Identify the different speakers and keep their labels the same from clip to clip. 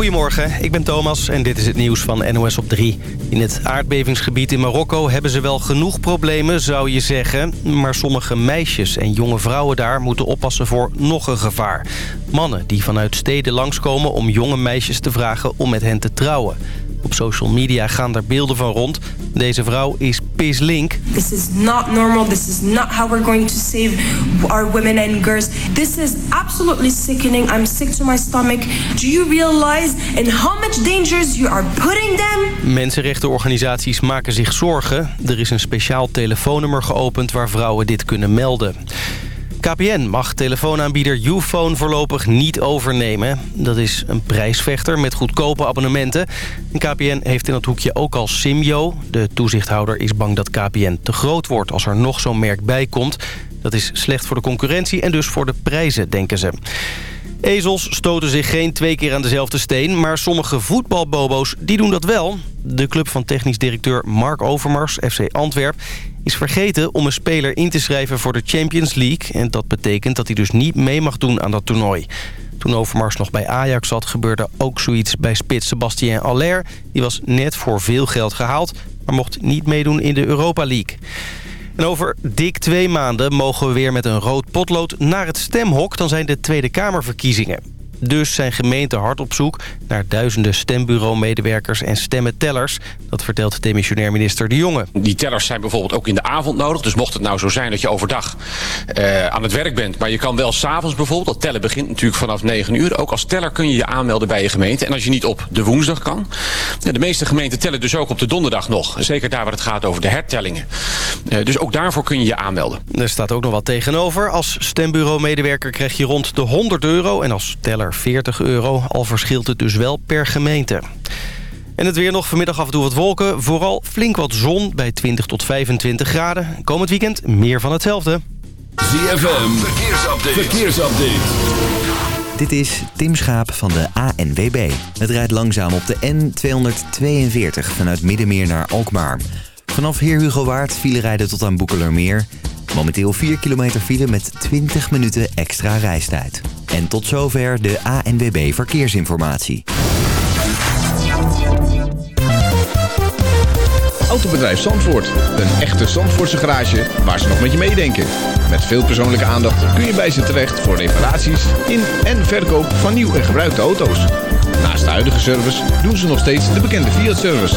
Speaker 1: Goedemorgen, ik ben Thomas en dit is het nieuws van NOS op 3. In het aardbevingsgebied in Marokko hebben ze wel genoeg problemen, zou je zeggen. Maar sommige meisjes en jonge vrouwen daar moeten oppassen voor nog een gevaar. Mannen die vanuit steden langskomen om jonge meisjes te vragen om met hen te trouwen. Op social media gaan er beelden van rond. Deze vrouw is pislink.
Speaker 2: This is not normal. This is not how we're going to save our women and girls. This is absolutely sickening. I'm sick to my stomach. Do you realize in how much dangers you are putting them?
Speaker 1: Mensenrechtenorganisaties maken zich zorgen. Er is een speciaal telefoonnummer geopend waar vrouwen dit kunnen melden. KPN mag telefoonaanbieder Ufone voorlopig niet overnemen. Dat is een prijsvechter met goedkope abonnementen. KPN heeft in dat hoekje ook al Simyo. De toezichthouder is bang dat KPN te groot wordt als er nog zo'n merk bij komt. Dat is slecht voor de concurrentie en dus voor de prijzen, denken ze. Ezels stoten zich geen twee keer aan dezelfde steen... maar sommige voetbalbobo's die doen dat wel. De club van technisch directeur Mark Overmars, FC Antwerp... is vergeten om een speler in te schrijven voor de Champions League. En dat betekent dat hij dus niet mee mag doen aan dat toernooi. Toen Overmars nog bij Ajax zat, gebeurde ook zoiets bij spits Sebastien Aller. Die was net voor veel geld gehaald, maar mocht niet meedoen in de Europa League. En over dik twee maanden mogen we weer met een rood potlood naar het stemhok. Dan zijn de Tweede Kamerverkiezingen. Dus zijn gemeenten hard op zoek naar duizenden stembureau-medewerkers en stemmentellers. Dat vertelt demissionair minister De Jonge.
Speaker 3: Die tellers zijn bijvoorbeeld ook in de avond nodig. Dus mocht het nou zo zijn dat je overdag uh, aan het werk bent... maar je kan wel s'avonds bijvoorbeeld, dat tellen begint natuurlijk vanaf 9 uur... ook als teller kun je je aanmelden bij je gemeente. En als je niet op de woensdag kan... de meeste gemeenten tellen dus ook op de donderdag nog. Zeker daar waar het gaat over de hertellingen. Uh, dus ook daarvoor kun je je aanmelden.
Speaker 1: Er staat ook nog wat tegenover. Als stembureau-medewerker krijg je rond de 100 euro... en als teller 40 euro. Al verschilt het dus wel per gemeente. En het weer nog vanmiddag af en toe wat wolken. Vooral flink wat zon bij 20 tot 25 graden. Komend weekend meer van hetzelfde.
Speaker 4: ZFM, verkeersupdate. verkeersupdate.
Speaker 5: Dit is Tim Schaap van de ANWB. Het rijdt langzaam op de N242 vanuit Middenmeer naar Alkmaar. Vanaf Heer Hugo Waard file rijden tot aan Boekelermeer... Momenteel 4 kilometer file met 20 minuten extra reistijd. En tot zover de ANWB Verkeersinformatie.
Speaker 6: Autobedrijf Zandvoort. Een echte Zandvoortse garage waar ze nog met je meedenken. Met veel persoonlijke aandacht kun je bij ze terecht voor reparaties in en verkoop van nieuw en gebruikte auto's. Naast de huidige service doen ze nog steeds de bekende Fiat-service.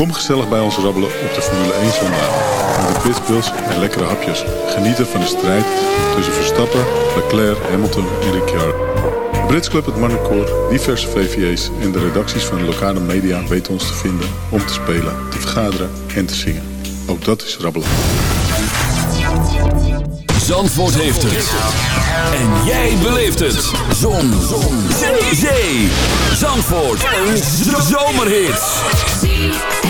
Speaker 7: Kom gezellig bij ons rabbelen op de Formule 1 zondag. Met pitbulls en lekkere hapjes. Genieten van de strijd tussen Verstappen, Leclerc, Hamilton en Ricciardo. De Brits Club, het Marnecoor, diverse VVA's en de redacties van de lokale media weten ons te vinden om te spelen, te vergaderen en te zingen. Ook dat is rabbelen.
Speaker 4: Zandvoort heeft het. En jij beleeft het. Zon. Zon. Zee. Zandvoort. Een zomerhit.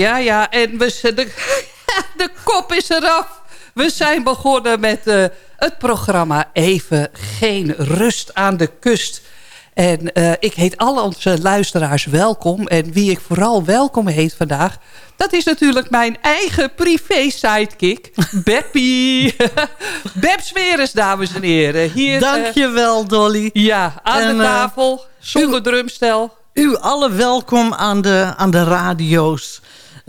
Speaker 8: Ja, ja. En we, de, de kop is eraf. We zijn begonnen met uh, het programma Even Geen Rust aan de Kust. En uh, ik heet alle onze luisteraars welkom. En wie ik vooral welkom heet vandaag... dat is natuurlijk mijn eigen privé-sidekick, Beppie. Beb dames en heren.
Speaker 9: Hier, Dankjewel, uh, Dolly.
Speaker 8: Ja, aan en, de tafel, zonder drumstel.
Speaker 9: U alle welkom aan de, aan de radio's.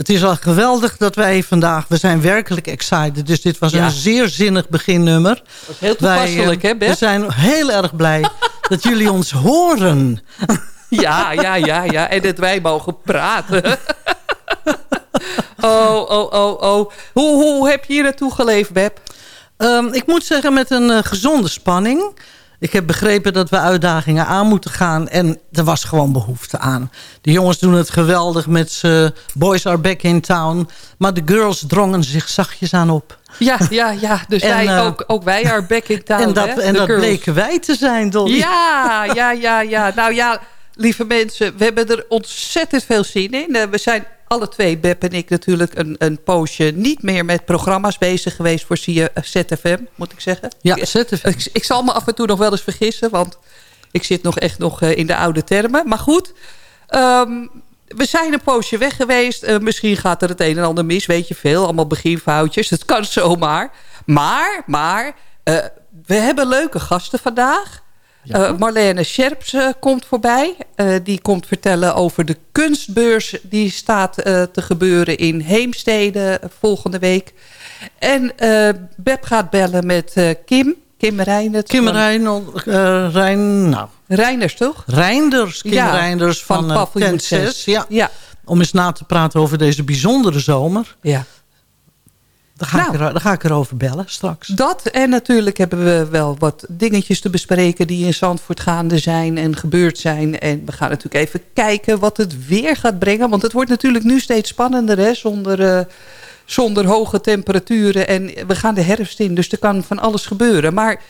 Speaker 9: Het is al geweldig dat wij vandaag... We zijn werkelijk excited. Dus dit was ja. een zeer zinnig beginnummer.
Speaker 8: Heel toepasselijk,
Speaker 9: wij,
Speaker 8: hè, Beb?
Speaker 9: We zijn heel erg blij dat jullie ons horen.
Speaker 8: Ja, ja, ja, ja. En dat wij mogen praten. Oh, oh, oh, oh. Hoe, hoe heb je hier naartoe geleefd, Beb?
Speaker 9: Um, ik moet zeggen met een uh, gezonde spanning. Ik heb begrepen dat we uitdagingen aan moeten gaan. En er was gewoon behoefte aan. De jongens doen het geweldig met ze. Boys are back in town. Maar de girls drongen zich zachtjes aan op.
Speaker 8: Ja, ja, ja. Dus en, wij, uh, ook, ook wij are back in town.
Speaker 9: En dat,
Speaker 8: hè?
Speaker 9: en dat
Speaker 8: girls.
Speaker 9: bleken wij te zijn, Dolly.
Speaker 8: Ja, ja, ja, ja. Nou ja, lieve mensen. We hebben er ontzettend veel zin in. We zijn alle twee, Beb en ik natuurlijk, een, een poosje niet meer met programma's bezig geweest voor ZFM, moet ik zeggen.
Speaker 9: Ja, ZFM.
Speaker 8: Ik, ik, zal me af en toe nog wel eens vergissen, want ik zit nog echt nog in de oude termen. Maar goed, um, we zijn een poosje weg geweest. Uh, misschien gaat er het een en ander mis, weet je veel. Allemaal beginfoutjes, dat kan zomaar. Maar, maar, uh, we hebben leuke gasten vandaag. Ja. Uh, Marlene Scherps uh, komt voorbij. Uh, die komt vertellen over de kunstbeurs. Die staat te gebeuren in Heemstede volgende week. En Beb gaat bellen met Kim. Kim Reinert.
Speaker 9: Kim Reinert, Rein, nou.
Speaker 8: Reiners, toch?
Speaker 9: Reinders. Kim
Speaker 8: ja,
Speaker 9: Reinders van,
Speaker 8: van
Speaker 9: Paviljoen 6.
Speaker 8: Ja. ja.
Speaker 9: Om eens na te praten over deze bijzondere zomer.
Speaker 8: Ja.
Speaker 9: Daar ga, nou, ik er, daar ga ik erover bellen straks.
Speaker 8: Dat en natuurlijk hebben we wel wat dingetjes te bespreken... die in Zandvoort gaande zijn en gebeurd zijn. En we gaan natuurlijk even kijken wat het weer gaat brengen. Want het wordt natuurlijk nu steeds spannender hè, zonder, uh, zonder hoge temperaturen. En we gaan de herfst in, dus er kan van alles gebeuren. Maar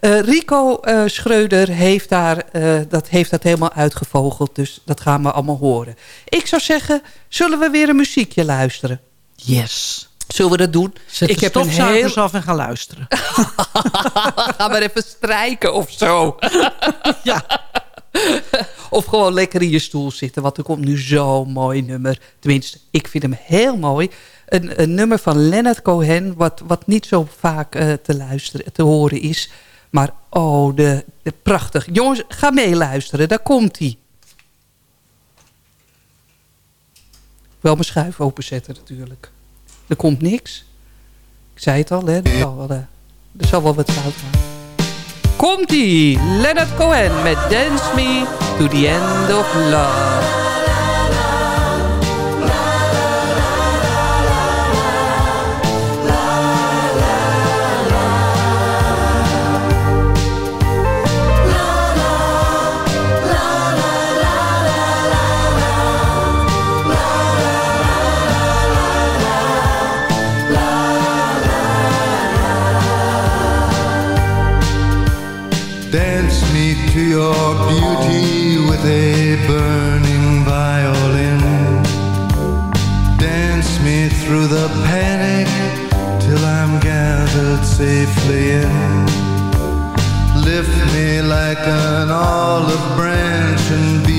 Speaker 8: uh, Rico uh, Schreuder heeft, daar, dat heeft dat helemaal uitgevogeld. Dus dat gaan we allemaal horen. Ik zou zeggen, zullen we weer een muziekje luisteren?
Speaker 9: Yes.
Speaker 8: Zullen we dat doen?
Speaker 9: Zet ik heb een heel... af en gaan luisteren.
Speaker 8: Ga maar even strijken of zo.
Speaker 9: ja.
Speaker 8: Of gewoon lekker in je stoel zitten. Want er komt nu zo'n mooi nummer. Tenminste, ik vind hem heel mooi. Een, een nummer van Leonard Cohen. Wat, wat niet zo vaak uh, te, luisteren, te horen is. Maar oh, de, de prachtig. Jongens, ga meeluisteren. Daar komt hij. Wel mijn schuif openzetten natuurlijk. Er komt niks. Ik zei het al, hè. Er zal wel, uh, er zal wel wat fout gaan. Komt-ie! Leonard Cohen met Dance Me to the End of Love.
Speaker 10: Safely in. Lift me like an olive branch and be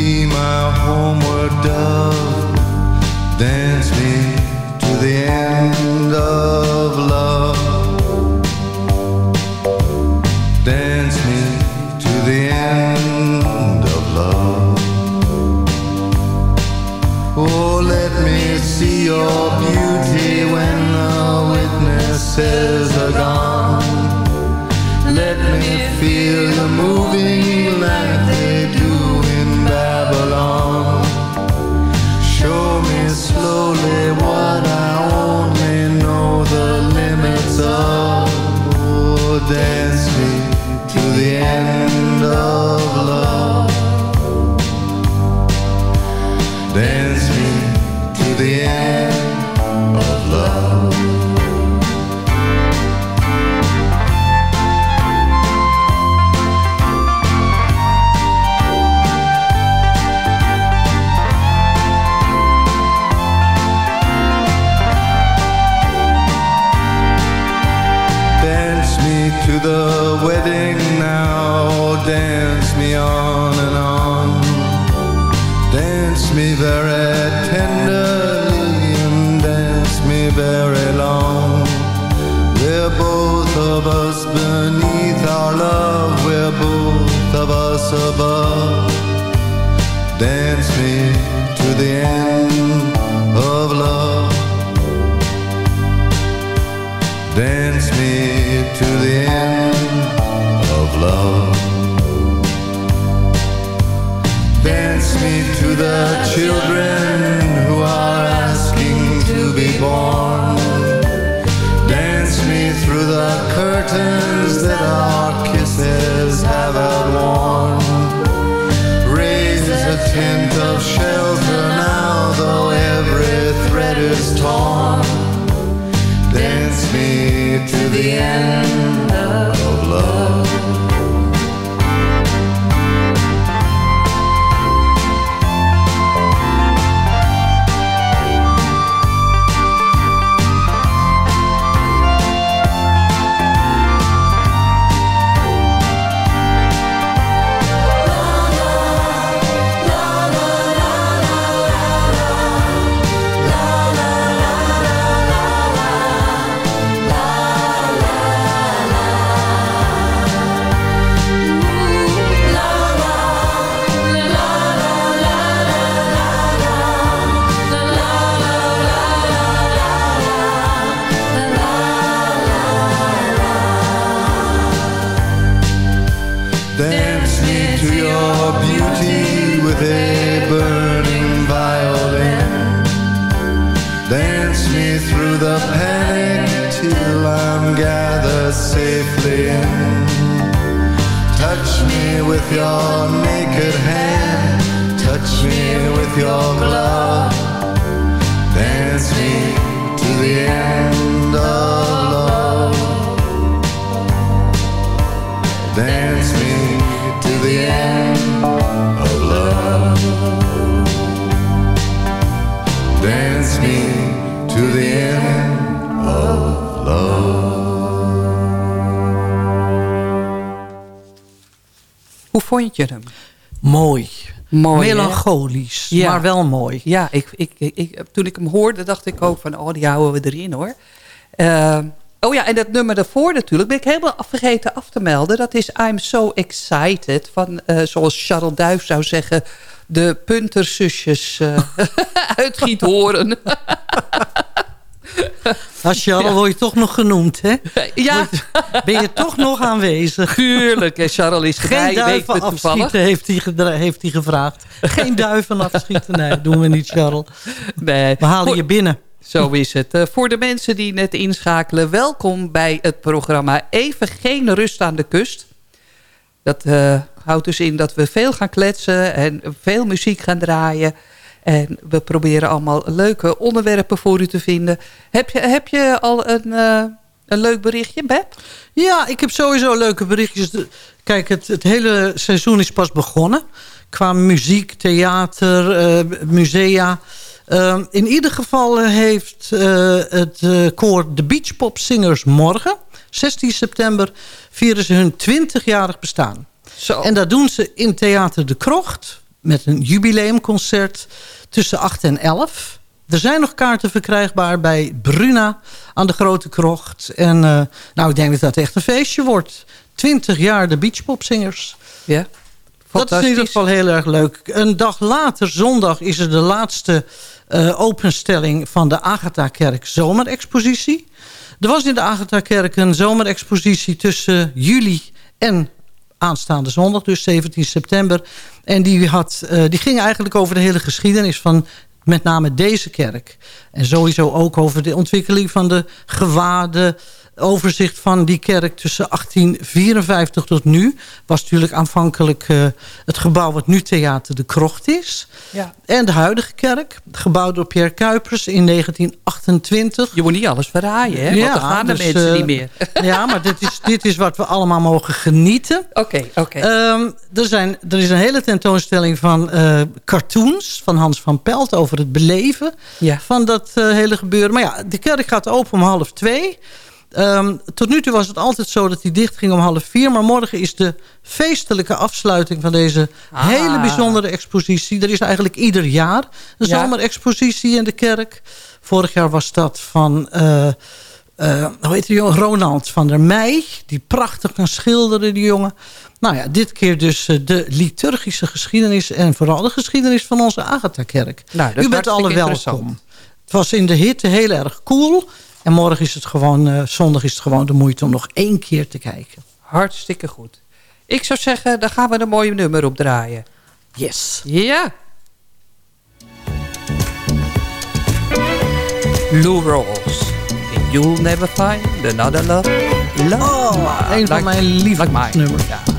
Speaker 10: curtains that our kisses have outworn. Raise a tent of shelter now, though every thread is torn. Dance me to the end
Speaker 9: Mooi? Melancholisch,
Speaker 8: Ja.
Speaker 9: maar wel mooi.
Speaker 8: Ja, ik, ik, ik, toen ik hem hoorde, dacht ik ook van... oh, die houden we erin, hoor. Eh, oh ja, en dat nummer daarvoor natuurlijk... ben ik helemaal vergeten af te melden. Dat is I'm So Excited. Van, eh, zoals Charles Duif zou zeggen... de punterzusjes eh uit Giethoorn.
Speaker 9: Als je al word je toch nog genoemd, hè?
Speaker 8: ja,
Speaker 9: Ben je toch nog aanwezig?
Speaker 8: tuurlijk. En Charles is
Speaker 9: Geen
Speaker 8: weet
Speaker 9: duiven afschieten, heeft hij, heeft hij gevraagd. Geen duiven afschieten, nee, doen we niet, Charles.
Speaker 8: Nee.
Speaker 9: We halen
Speaker 8: Voor-
Speaker 9: je binnen.
Speaker 8: Zo is het. Eh, voor de mensen die net inschakelen, welkom bij het programma Even Geen Rust aan de Kust. Dat eh, houdt dus in dat we veel gaan kletsen en veel muziek gaan draaien. En we proberen allemaal leuke onderwerpen voor u te vinden. Heb je, heb je al een, eh, een leuk berichtje, Beb?
Speaker 9: Ja, ik heb sowieso leuke berichtjes. Kijk, het, het hele seizoen is pas begonnen. Qua muziek, theater, eh, musea. Ehm, in ieder geval eh, heeft eh, het eh, koor de Beach Pop Singers morgen, 16 september, vieren ze hun 20-jarig bestaan.
Speaker 8: Zo.
Speaker 9: En dat doen ze in Theater de Krocht met een jubileumconcert tussen 8 en 11. Er zijn nog kaarten verkrijgbaar bij Bruna aan de Grote Krocht. En eh, nou, ik denk dat dat echt een feestje wordt. 20 jaar de beachpopzingers.
Speaker 8: ja.
Speaker 9: Dat is in ieder geval heel erg leuk. Een dag later, zondag, is er de laatste eh, openstelling van de Agatha-kerk zomerexpositie. Er was in de Agatha-kerk een zomerexpositie tussen juli en aanstaande zondag, dus 17 september. En die, had, eh, die ging eigenlijk over de hele geschiedenis van met name deze kerk. En sowieso ook over de ontwikkeling van de gewaden overzicht van die kerk tussen 1854 tot nu. Was natuurlijk aanvankelijk eh, het gebouw wat nu Theater de Krocht is.
Speaker 8: Ja.
Speaker 9: En de huidige kerk, gebouwd door Pierre Kuipers in 1928.
Speaker 8: Je moet niet alles verraaien, hè? Want dan gaan de
Speaker 9: dus,
Speaker 8: mensen
Speaker 9: eh,
Speaker 8: niet meer.
Speaker 9: Ja, maar dit is, dit is wat we allemaal mogen genieten.
Speaker 8: Oké, oké.
Speaker 9: Ehm, er, zijn, er is een hele tentoonstelling van eh, cartoons van Hans van Pelt over het beleven
Speaker 8: Ja.
Speaker 9: van dat hele gebeuren. Maar ja, de kerk gaat open om half twee. Ehm, tot nu toe was het altijd zo dat hij dicht ging om half vier. Maar morgen is de feestelijke afsluiting van deze
Speaker 8: Ah.
Speaker 9: hele bijzondere expositie. Er is eigenlijk ieder jaar een
Speaker 8: Ja.
Speaker 9: zomerexpositie in de kerk. Vorig jaar was dat van... eh, hoe heet die jongen? Ronald van der Meij. Die prachtig kan schilderen, die jongen. Nou ja, dit keer dus eh, de liturgische geschiedenis... en vooral de geschiedenis van onze Agatha-kerk.
Speaker 8: Nou,
Speaker 9: U bent alle welkom. Het was in de hitte heel erg cool. En morgen is het gewoon, eh, zondag is het gewoon de moeite om nog één keer te kijken.
Speaker 8: Hartstikke goed. Ik zou zeggen, daar gaan we een mooie nummer op draaien.
Speaker 9: Yes.
Speaker 8: Ja. Lou Rawls. You'll never find another love. love
Speaker 9: Oh, een van mijn lievelingsnummers.
Speaker 8: Ja.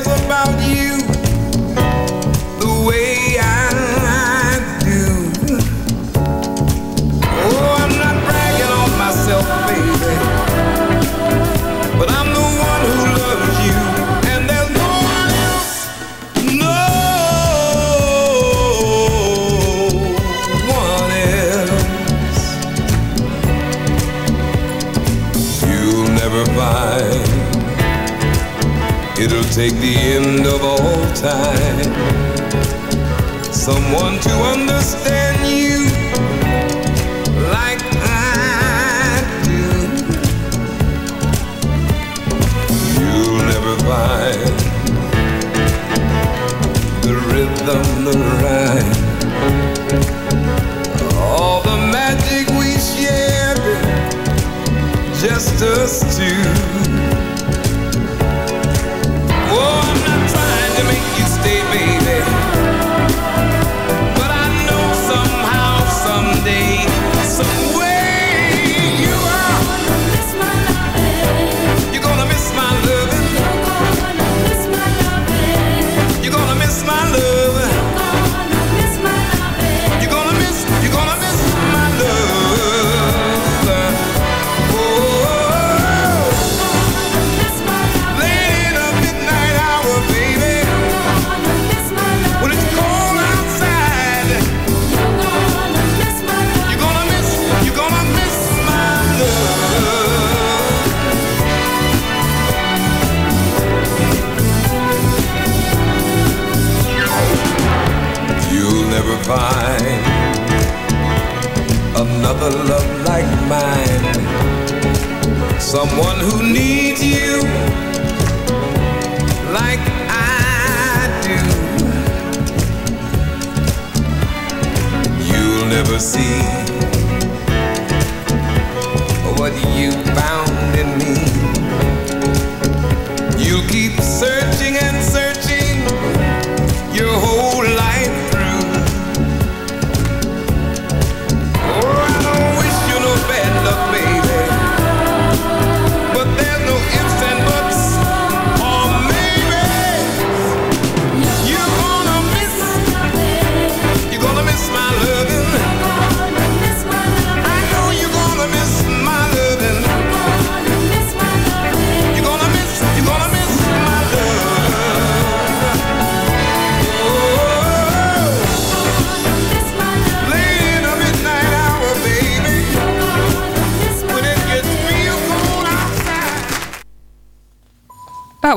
Speaker 11: time someone to understand you like I do. You'll never find the rhythm, the rhyme, all the magic we shared, just us two.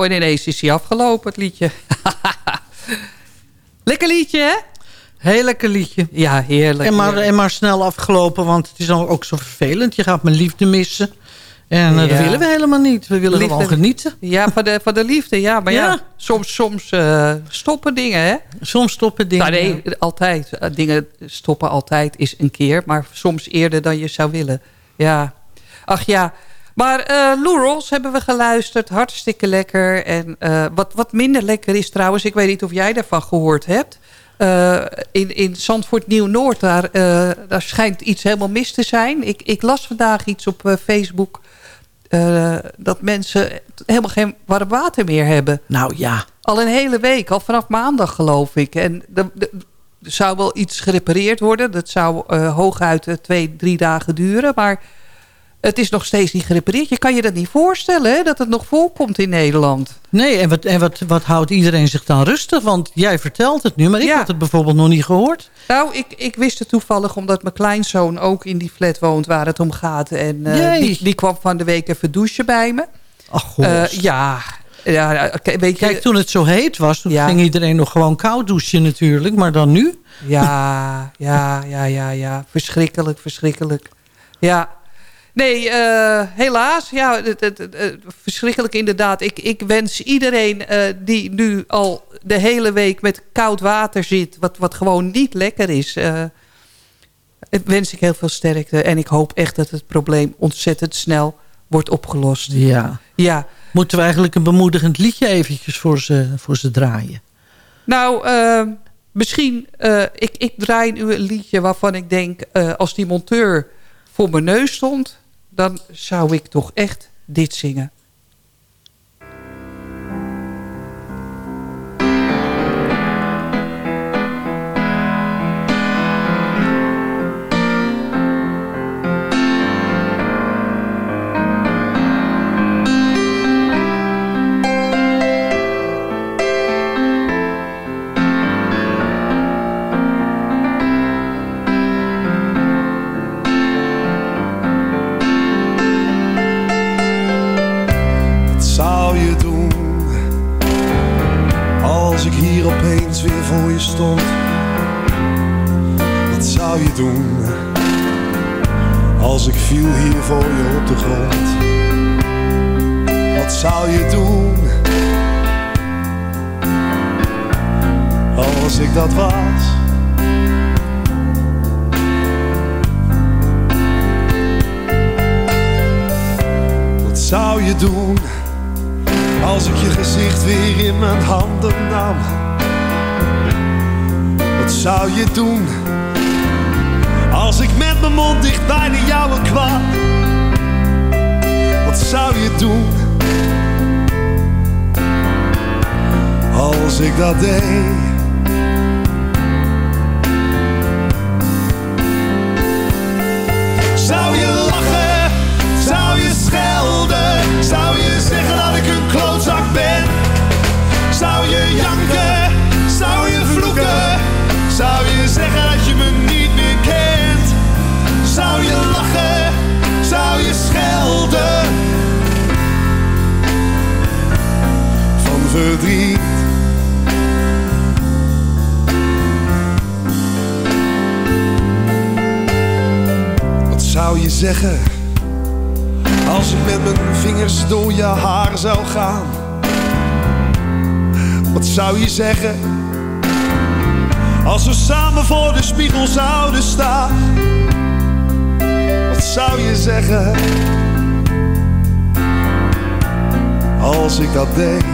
Speaker 8: En ineens is hij afgelopen, het liedje. Lekker liedje, hè?
Speaker 9: Heel lekker liedje.
Speaker 8: Ja, heerlijk.
Speaker 9: En maar,
Speaker 8: heerlijk.
Speaker 9: en maar snel afgelopen, want het is dan ook zo vervelend. Je gaat mijn liefde missen. En eh, dat willen we helemaal niet. We willen
Speaker 8: Liefde-
Speaker 9: gewoon genieten.
Speaker 8: Ja, van de, van de liefde, ja. Maar ja,
Speaker 9: Ja.
Speaker 8: soms, soms eh, stoppen dingen, hè?
Speaker 9: Soms stoppen dingen.
Speaker 8: Nou, nee, altijd. Eh, Dingen stoppen altijd is een keer. Maar soms eerder dan je zou willen. Ja. Ach ja. Maar Lou Rawls hebben we geluisterd. Hartstikke lekker. En eh, wat, wat minder lekker is trouwens... ik weet niet of jij daarvan gehoord hebt... Eh, in, in Zandvoort Nieuw-Noord, daar, daar schijnt iets helemaal mis te zijn. Ik, ik las vandaag iets op Facebook... dat mensen helemaal geen warm water meer hebben.
Speaker 9: Nou ja.
Speaker 8: Al een hele week, al vanaf maandag geloof ik. En er zou wel iets gerepareerd worden. Dat zou hooguit twee, drie dagen duren. Maar het is nog steeds niet gerepareerd. Je kan je dat niet voorstellen, hè, dat het nog voorkomt in Nederland.
Speaker 9: Nee, en, wat, en wat, wat houdt iedereen zich dan rustig? Want jij vertelt het nu, maar ik
Speaker 8: Ja.
Speaker 9: had het bijvoorbeeld nog niet gehoord.
Speaker 8: Nou, ik, ik wist het toevallig omdat mijn kleinzoon ook in die flat woont waar het om gaat. En eh, die, die kwam van de week even douchen bij me.
Speaker 9: Ach, goh.
Speaker 8: Eh, ja, ja, weet je...
Speaker 9: Kijk, toen het zo heet was, toen
Speaker 8: Ja.
Speaker 9: ging iedereen nog gewoon koud douchen natuurlijk. Maar dan nu?
Speaker 8: Ja, ja, ja, ja, ja. Verschrikkelijk, verschrikkelijk. Ja. Nee, eh, helaas. Ja, het, het, verschrikkelijk inderdaad. Ik, ik wens iedereen eh, die nu al de hele week met koud water zit... wat, wat gewoon niet lekker is... het wens ik heel veel sterkte. En ik hoop echt dat het probleem ontzettend snel wordt opgelost.
Speaker 9: Ja.
Speaker 8: Ja.
Speaker 9: Moeten we eigenlijk een bemoedigend liedje eventjes voor ze, voor ze draaien?
Speaker 8: Nou, misschien... ik, ik draai nu een liedje waarvan ik denk... als die monteur voor mijn neus stond... dan zou ik toch echt dit zingen.
Speaker 12: Wat zou je doen als ik viel hier voor je op de grond? Wat zou je doen als ik dat was? Wat zou je doen als ik je gezicht weer in mijn handen nam? Zou je doen als ik met mijn mond dicht bij de jouwe kwam? Wat zou je doen als ik dat deed? Zou je lachen? Zou je schelden? Zou je zeggen dat ik een klootzak ben? Zou je janken? Verdriet. Wat zou je zeggen als ik met mijn vingers door je haar zou gaan? Wat zou je zeggen als we samen voor de spiegel zouden staan? Wat zou je zeggen als ik dat deed?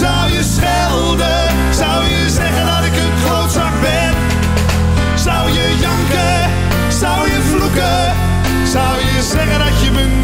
Speaker 12: Zou je schelden? Zou je zeggen dat ik een klootzak ben? Zou je janken? Zou je vloeken? Zou je zeggen dat je me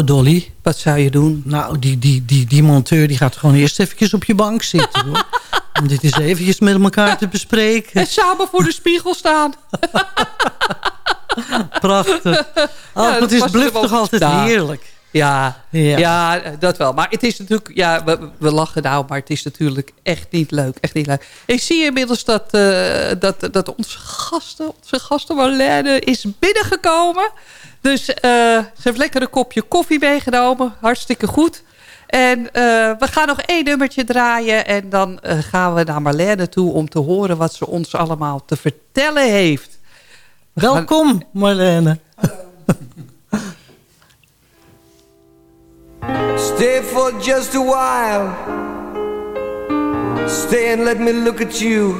Speaker 12: Nou,
Speaker 9: Dolly.
Speaker 8: Wat zou je doen?
Speaker 9: Nou, die, die, die, die monteur die gaat gewoon eerst eventjes op je bank zitten. Hoor. Om dit eens eventjes met elkaar te bespreken.
Speaker 8: En samen voor de spiegel staan.
Speaker 9: Prachtig. Oh,
Speaker 8: Ja,
Speaker 9: het is bluf toch altijd heerlijk.
Speaker 8: Ja,
Speaker 9: Ja.
Speaker 8: ja. dat wel. Maar het is natuurlijk... Ja, we, we lachen nou, maar het is natuurlijk echt niet leuk. Echt niet leuk. Ik zie inmiddels dat, eh, dat, dat onze gasten... Onze gasten Marlene is binnengekomen. Dus eh, ze heeft lekker een kopje koffie meegenomen. Hartstikke goed. En eh, we gaan nog één nummertje draaien. En dan eh, gaan we naar Marlene toe om te horen wat ze ons allemaal te vertellen heeft.
Speaker 9: Welkom, Marlene.
Speaker 10: Stay for just a while. Stay and let me look at you.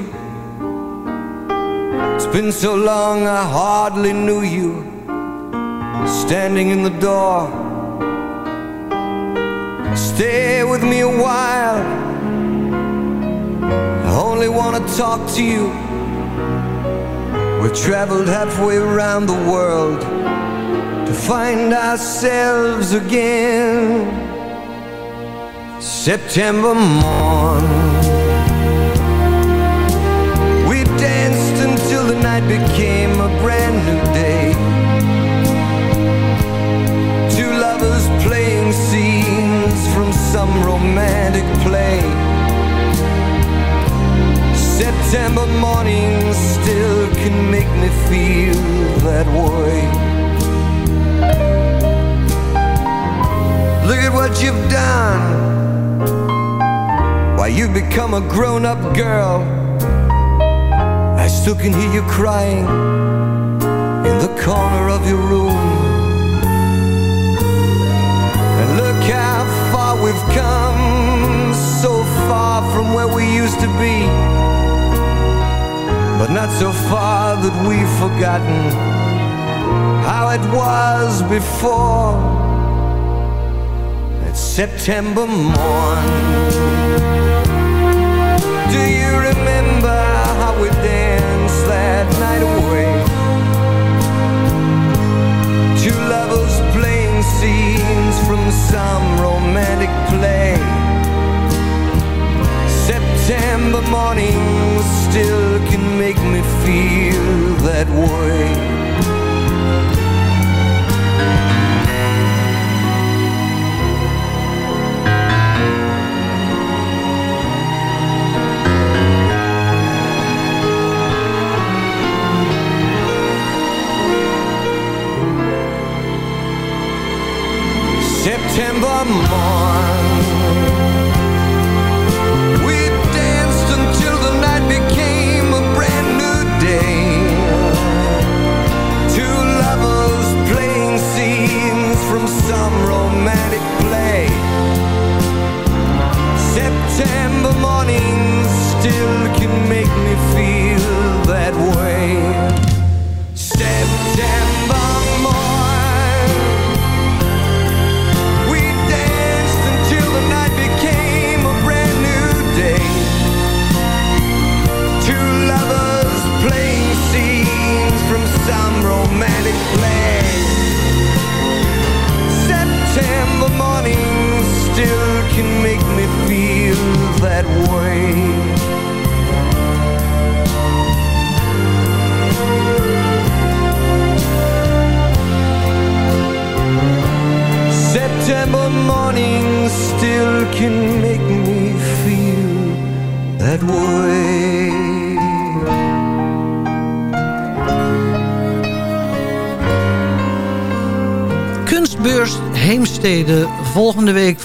Speaker 10: It's been so long I hardly knew you. Standing in the door. Stay with me a while. I only want to talk to you. We've traveled halfway around the world to find ourselves again. September morn. We danced until the night became a brand new romantic play. September morning still can make me feel that way. Look at what you've done. Why, you've become a grown up girl. I still can hear you crying in the corner of your room. We've come, so far from where we used to be. But not so far that we've forgotten how it was before. It's September morn. Do you remember how we danced that night away? Scenes from some romantic play. September mornings still can make me feel that way.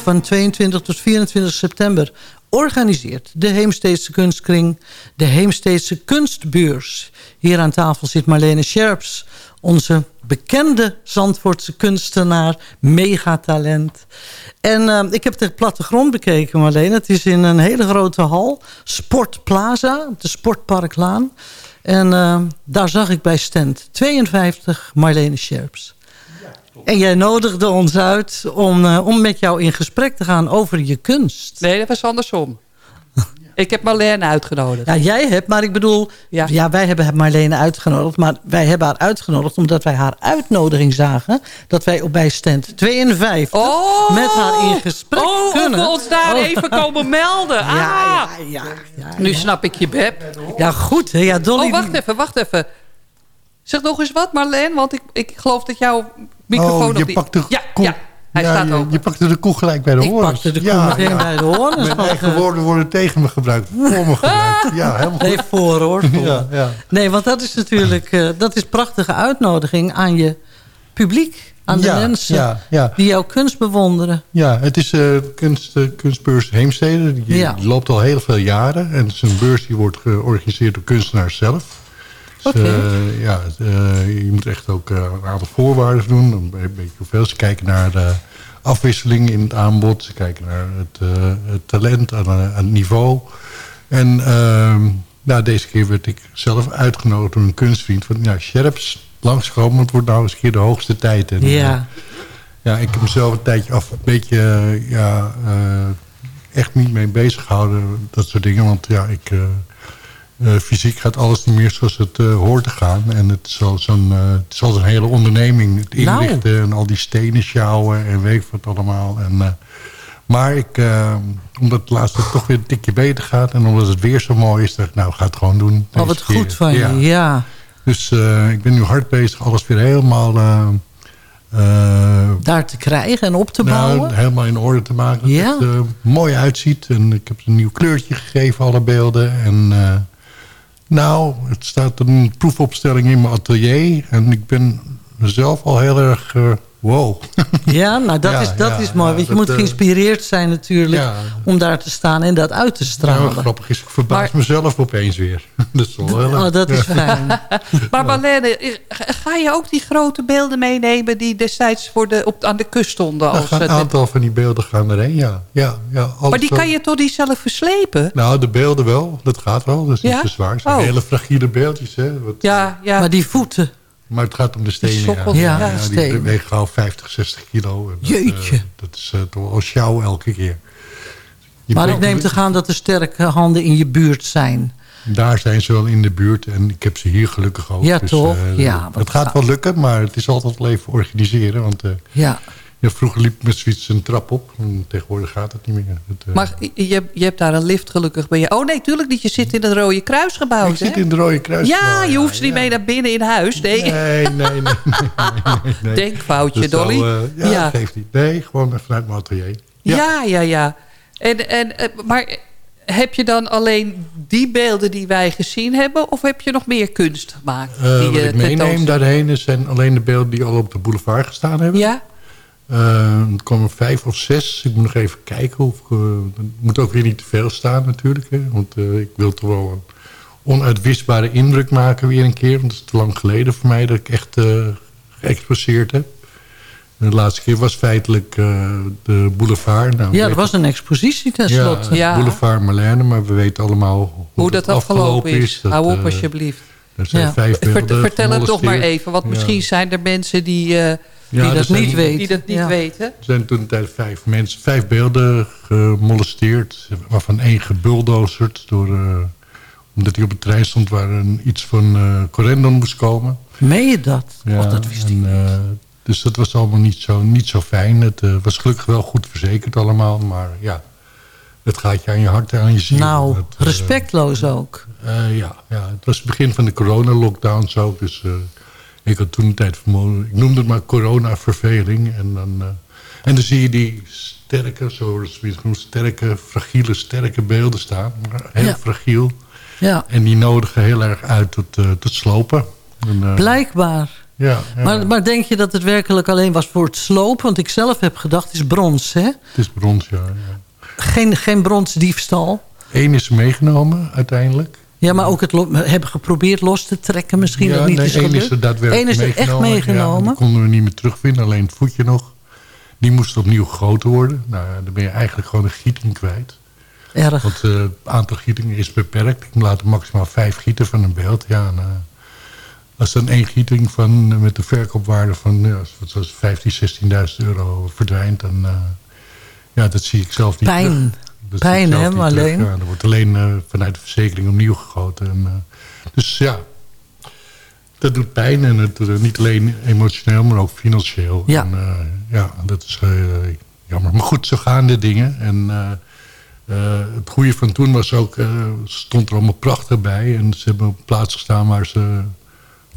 Speaker 9: Van 22 tot 24 september organiseert de Heemsteedse Kunstkring de Heemsteedse Kunstbeurs. Hier aan tafel zit Marlene Scherps, onze bekende Zandvoortse kunstenaar, megatalent. En eh, ik heb de plattegrond bekeken, Marlene. Het is in een hele grote hal, Sportplaza, de Sportparklaan. En eh, daar zag ik bij stand 52 Marlene Scherps. En jij nodigde ons uit om, eh, om met jou in gesprek te gaan over je kunst.
Speaker 8: Nee, dat was andersom. Ik heb Marlene uitgenodigd.
Speaker 9: Ja, jij hebt, maar ik bedoel... Ja. wij hebben Marlene uitgenodigd. Maar wij hebben haar uitgenodigd omdat wij haar uitnodiging zagen. Dat wij op bij stand 52 met haar in gesprek
Speaker 8: oh,
Speaker 9: kunnen.
Speaker 8: We ons daar
Speaker 9: Oh.
Speaker 8: even komen melden. Ah.
Speaker 9: Ja, ja, ja,
Speaker 8: Nu snap ik je, Beb.
Speaker 9: Ja, goed. Hè? Ja, Dolly...
Speaker 8: Oh, wacht even, wacht even. Zeg nog eens wat, Marlene. Want ik, ik geloof dat jouw microfoon...
Speaker 13: oh, je
Speaker 8: op die...
Speaker 13: pakt de
Speaker 8: ja, ja, hij
Speaker 13: Ja,
Speaker 8: staat
Speaker 13: je,
Speaker 8: open.
Speaker 13: je pakte de koe gelijk bij de
Speaker 9: Ik
Speaker 13: horens.
Speaker 9: pakte de koe meteen bij de horens,
Speaker 13: Mijn
Speaker 9: want,
Speaker 13: eigen woorden worden tegen me gebruikt. Voor me gebruikt. Ja, helemaal
Speaker 9: Nee, voor hoor. voor.
Speaker 13: Ja, ja.
Speaker 9: Nee, want dat is natuurlijk eh, dat is een prachtige uitnodiging aan je publiek. Aan de
Speaker 13: Ja,
Speaker 9: mensen
Speaker 13: ja, ja.
Speaker 9: die jouw kunst bewonderen.
Speaker 13: Ja, het is eh kunst, eh, kunstbeurs Heemstede. Die,
Speaker 9: Ja.
Speaker 13: die loopt al heel veel jaren. En het is een beurs die wordt georganiseerd door kunstenaars zelf. Dus, eh, ja, eh, je moet echt ook eh, een aantal voorwaarden doen. Een be- beetje hoeveel. Ze kijken naar de afwisseling in het aanbod. Ze kijken naar het, het talent aan, aan het niveau. En ehm, nou, deze keer werd ik zelf uitgenodigd door een kunstvriend. Van, ja, Sherps, langskomen. Het wordt nou eens een keer de hoogste tijd. En,
Speaker 9: Ja.
Speaker 13: ja, ik heb mezelf een tijdje af een beetje ja, echt niet mee bezig gehouden. Dat soort dingen. Want ja, ik, fysiek gaat alles niet meer zoals het eh, hoort te gaan. En het is al zo'n eh, het is al zo'n hele onderneming. Het
Speaker 9: Nou.
Speaker 13: inrichten en al die stenen sjouwen en weet wat allemaal. En, eh, maar ik, eh, omdat het laatste toch weer een tikje beter gaat. En omdat het weer zo mooi is. dacht ik, nou, ga het gewoon doen.
Speaker 9: Oh, wat
Speaker 13: keer.
Speaker 9: goed van je. Ja.
Speaker 13: Dus eh, ik ben nu hard bezig. Alles weer helemaal... eh, eh,
Speaker 9: Daar te krijgen en op te
Speaker 13: nou,
Speaker 9: bouwen.
Speaker 13: helemaal in orde te maken. Dat
Speaker 9: Ja.
Speaker 13: het er mooi uitziet. En ik heb een nieuw kleurtje gegeven, alle beelden. En eh, nou, het staat een proefopstelling in mijn atelier. En ik ben zelf al heel erg... wow.
Speaker 9: Ja, nou dat,
Speaker 13: Ja,
Speaker 9: is, dat
Speaker 13: ja,
Speaker 9: is mooi.
Speaker 13: ja,
Speaker 9: want je
Speaker 13: dat,
Speaker 9: moet
Speaker 13: eh,
Speaker 9: geïnspireerd zijn natuurlijk...
Speaker 13: Ja.
Speaker 9: om daar te staan en dat uit te
Speaker 13: Nou,
Speaker 9: stralen.
Speaker 13: grappig is, ik verbaas
Speaker 8: Maar-
Speaker 13: mezelf opeens weer. dat is wel heel
Speaker 9: Oh, dat is
Speaker 13: Ja.
Speaker 9: fijn.
Speaker 8: Maar Marlene, ga je ook die grote beelden meenemen... die destijds voor de, op, aan de kust stonden?
Speaker 13: Er
Speaker 8: Als,
Speaker 13: gaan een aantal van die beelden gaan erheen, ja. ja, ja
Speaker 8: maar die kan je toch niet zelf verslepen?
Speaker 13: Nou, de beelden wel. Dat gaat wel. Dat is
Speaker 8: Ja?
Speaker 13: niet zo zwaar. Het zijn
Speaker 8: Oh.
Speaker 13: hele fragiele beeldjes, hè. Wat,
Speaker 8: Ja, ja.
Speaker 9: Maar die voeten...
Speaker 13: Maar het gaat om de stenen.
Speaker 8: sokkels,
Speaker 9: ja,
Speaker 13: ja, die
Speaker 9: stenen.
Speaker 13: gauw 50, 60 kilo. En dat,
Speaker 9: Jeetje.
Speaker 13: eh, dat is eh, toch wel sjouw elke keer. Je
Speaker 9: Maar ik neem te gaan dat er sterke handen in je buurt zijn.
Speaker 13: Daar zijn ze wel in de buurt en ik heb ze hier gelukkig ook.
Speaker 9: Ja,
Speaker 13: Dus,
Speaker 9: toch?
Speaker 13: eh,
Speaker 9: Ja, wat
Speaker 13: het gaat wel lukken, maar het is altijd wel even organiseren. Want eh,
Speaker 9: Ja.
Speaker 13: Ja, vroeger liep met zoiets een trap op. En tegenwoordig gaat het niet meer. Het, eh,
Speaker 8: Maar je, je hebt daar een lift gelukkig bij je. Oh nee, tuurlijk niet. Je zit in het Rode Kruisgebouw.
Speaker 13: ik zit in de Rode Kruis.
Speaker 8: Ja, je hoeft niet mee naar binnen in huis. Nee,
Speaker 13: Nee, nee, nee. nee, nee, nee.
Speaker 8: denkfoutje,
Speaker 13: zou,
Speaker 8: Dolly.
Speaker 13: eh, ja,
Speaker 8: Ja.
Speaker 13: dat geeft niet. Nee, gewoon vanuit mijn atelier.
Speaker 8: Ja, ja, ja. En, en, eh, maar heb je dan alleen die beelden die wij gezien hebben? Of heb je nog meer kunst gemaakt? Die
Speaker 13: wat ik meeneem daarheen zijn alleen de beelden die al op de boulevard gestaan hebben.
Speaker 8: Ja?
Speaker 13: Eh, er komen vijf of zes. Ik moet nog even kijken. Of, eh, het moet ook weer niet te veel staan natuurlijk. Hè, want eh, ik wil toch wel een onuitwisbare indruk maken weer een keer. Want het is te lang geleden voor mij dat ik echt eh geëxposeerd heb. En de laatste keer was feitelijk eh, de boulevard. Nou,
Speaker 9: Ja, er was een expositie tenslotte.
Speaker 13: ja, Boulevard Marlene, maar we weten allemaal hoe,
Speaker 8: Hoe dat afgelopen is.
Speaker 13: Dat,
Speaker 8: Hou op
Speaker 13: eh,
Speaker 8: alsjeblieft.
Speaker 13: Er zijn
Speaker 9: Ja.
Speaker 13: vijf
Speaker 8: vertel het toch maar even. Want
Speaker 13: Ja.
Speaker 8: misschien zijn er mensen die,
Speaker 13: Ja,
Speaker 9: die dat
Speaker 13: zijn-
Speaker 9: niet weten.
Speaker 8: die dat niet
Speaker 9: Ja.
Speaker 8: weten.
Speaker 13: Er zijn toen een tijd vijf mensen, vijf beelden gemolesteerd. Waarvan één gebuldozerd door, eh, omdat hij op het trein stond waar een, iets van eh Corendon moest komen.
Speaker 9: Meen je dat?
Speaker 13: Ja,
Speaker 9: dat wist
Speaker 13: en,
Speaker 9: niet.
Speaker 13: eh, dus dat was allemaal niet zo, niet zo fijn. Het was gelukkig wel goed verzekerd allemaal. Maar ja, het gaat je aan je hart en aan je ziel.
Speaker 9: Nou,
Speaker 13: Het,
Speaker 9: respectloos ook.
Speaker 13: eh, ja, ja, het was het begin van de coronalockdowns ook. Dus eh, ik had toen een tijd vermoeden. Ik noemde het maar coronaverveling. En dan, eh, en dan zie je die sterke, zoals we het genoemd, sterke, fragiele, sterke beelden staan. Maar Heel
Speaker 9: Ja.
Speaker 13: fragiel.
Speaker 9: Ja,
Speaker 13: En die nodigen heel erg uit tot, eh, tot slopen. En, eh,
Speaker 9: blijkbaar.
Speaker 13: Ja, ja.
Speaker 9: Maar, maar denk je dat het werkelijk alleen was voor het slopen? Want ik zelf heb gedacht, het is brons, hè?
Speaker 13: het is brons, ja. ja.
Speaker 9: Geen, geen bronsdiefstal.
Speaker 13: Eén is meegenomen uiteindelijk.
Speaker 9: Ja, maar ook het hebben geprobeerd los te trekken misschien.
Speaker 13: ja,
Speaker 9: dat niet
Speaker 13: nee,
Speaker 9: is
Speaker 13: één
Speaker 9: gebeurd.
Speaker 13: is er daadwerkelijk
Speaker 9: Eén is er echt
Speaker 13: meegenomen.
Speaker 9: meegenomen.
Speaker 13: Ja, die konden we niet meer terugvinden, alleen het voetje nog. Die moest opnieuw gegoten worden. Nou, dan ben je eigenlijk gewoon een gieting kwijt.
Speaker 9: Erg.
Speaker 13: Want eh, het aantal gietingen is beperkt. Ik laat maximaal vijf gieten van een beeld. Ja, en, eh, als dan één gieting van, met de verkoopwaarde van zoals 15.000, 16.000 euro verdwijnt... dan eh, ja, dat zie ik zelf niet
Speaker 9: Pijn.
Speaker 13: terug. Dat
Speaker 9: Pijn, hè, maar alleen.
Speaker 13: Ja, er wordt alleen eh, vanuit de verzekering opnieuw gegoten. En, eh, dus ja, dat doet pijn. En het, eh, niet alleen emotioneel, maar ook financieel.
Speaker 9: Ja.
Speaker 13: En, ja, dat is jammer. Maar goed, zo gaan de dingen. En het goede van toen was ook, eh, stond er allemaal prachtig bij. En ze hebben op een plaats gestaan waar ze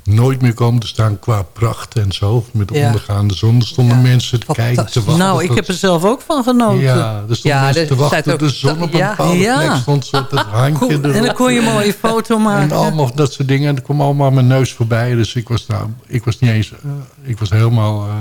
Speaker 13: nooit meer komen te staan qua pracht en zo. Met de
Speaker 8: Ja.
Speaker 13: ondergaande zon. Er stonden mensen te kijken, te wachten.
Speaker 9: Nou, ik heb er zelf ook van genoten.
Speaker 13: Ja, er stonden
Speaker 8: Ja,
Speaker 13: mensen te wachten de zon op een bepaalde plek stond. Zo dat handje
Speaker 9: En dan kon je een mooie foto
Speaker 13: En
Speaker 9: maken.
Speaker 13: allemaal dat soort dingen. En er kwam allemaal mijn neus voorbij. Dus ik was, nou, ik was niet eens... eh, ik was helemaal... eh,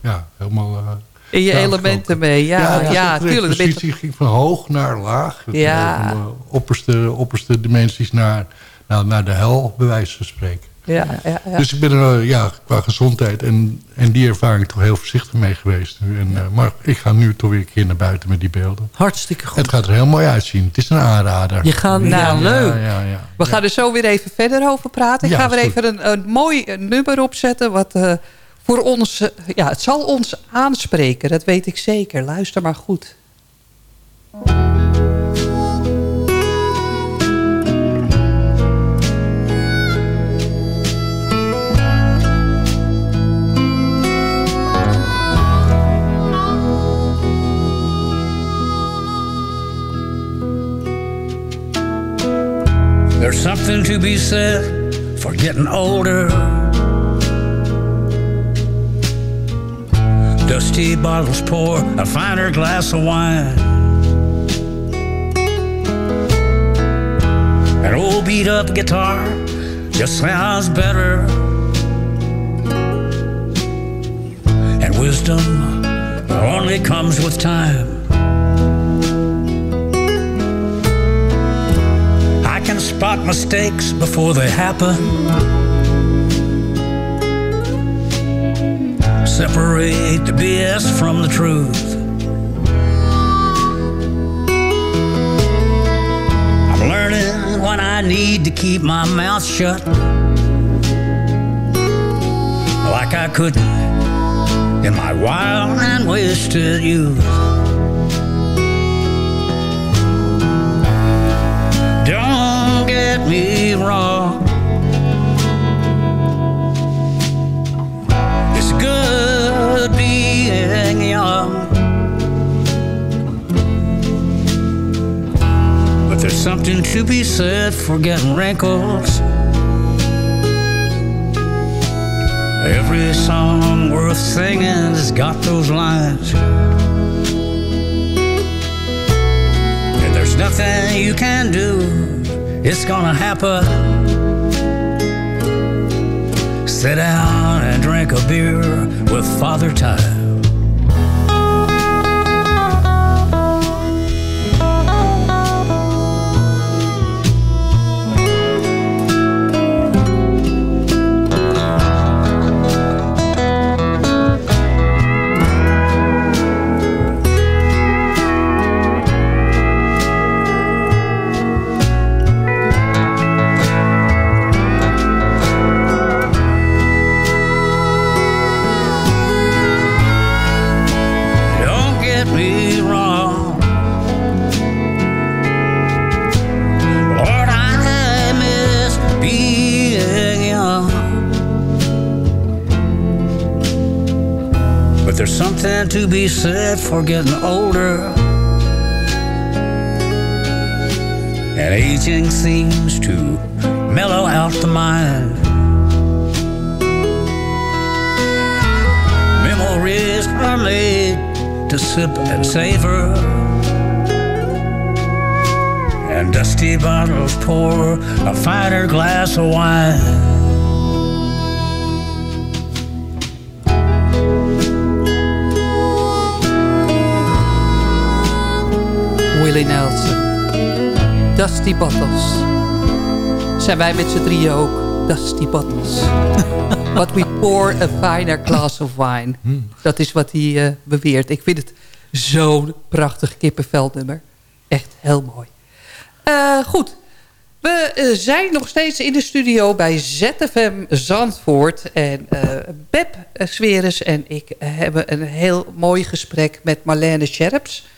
Speaker 13: ja, helemaal... eh,
Speaker 8: In je elementen mee. Ja, ja, tuurlijk.
Speaker 13: De positie ging van hoog naar laag.
Speaker 8: Ja.
Speaker 13: Van opperste, opperste dimensies naar, naar, naar de hel, bij wijze van spreken.
Speaker 8: Ja, ja, ja.
Speaker 13: Dus ik ben er eh, ja, qua gezondheid en, en die ervaring toch heel voorzichtig mee geweest. Nu. En, eh, maar ik ga nu toch weer een keer naar buiten met die beelden.
Speaker 9: Hartstikke goed.
Speaker 13: Het gaat er heel mooi uitzien. Het is een aanrader.
Speaker 9: Je gaat, nou, leuk.
Speaker 13: Ja, ja, ja.
Speaker 8: We gaan er zo weer even verder over praten. Ik
Speaker 13: Ja,
Speaker 8: ga weer even een, een mooi eh, nummer opzetten. Wat voor ons, ja, het zal ons aanspreken. Dat weet ik zeker. Luister maar goed.
Speaker 14: There's something to be said for getting older. Dusty bottles pour a finer glass of wine. An old beat up guitar just sounds better. And wisdom only comes with time. Can spot mistakes before they happen. Separate the BS from the truth. I'm learning when I need to keep my mouth shut. Like I couldn't in my wild and wasted youth. Get me wrong. It's good being young. But there's something to be said for getting wrinkles. Every song worth singing has got those lines. And there's nothing you can do, it's gonna happen. Sit down and drink a beer with Father Time. Something to be said for getting older. and aging seems to mellow out the mind. Memories are made to sip and savor, and dusty bottles pour a finer glass of wine.
Speaker 8: Willie Nelson. Dusty Bottles. Zijn wij met z'n drieën ook. Dusty Bottles. But we pour a finer glass of wine. Dat is wat hij eh, beweert. Ik vind het zo'n prachtig kippenveldnummer. Echt heel mooi. Eh, goed. We eh, zijn nog steeds in de studio bij ZFM Zandvoort. En eh Beb Sweres en ik hebben een heel mooi gesprek met Marlene Scherps.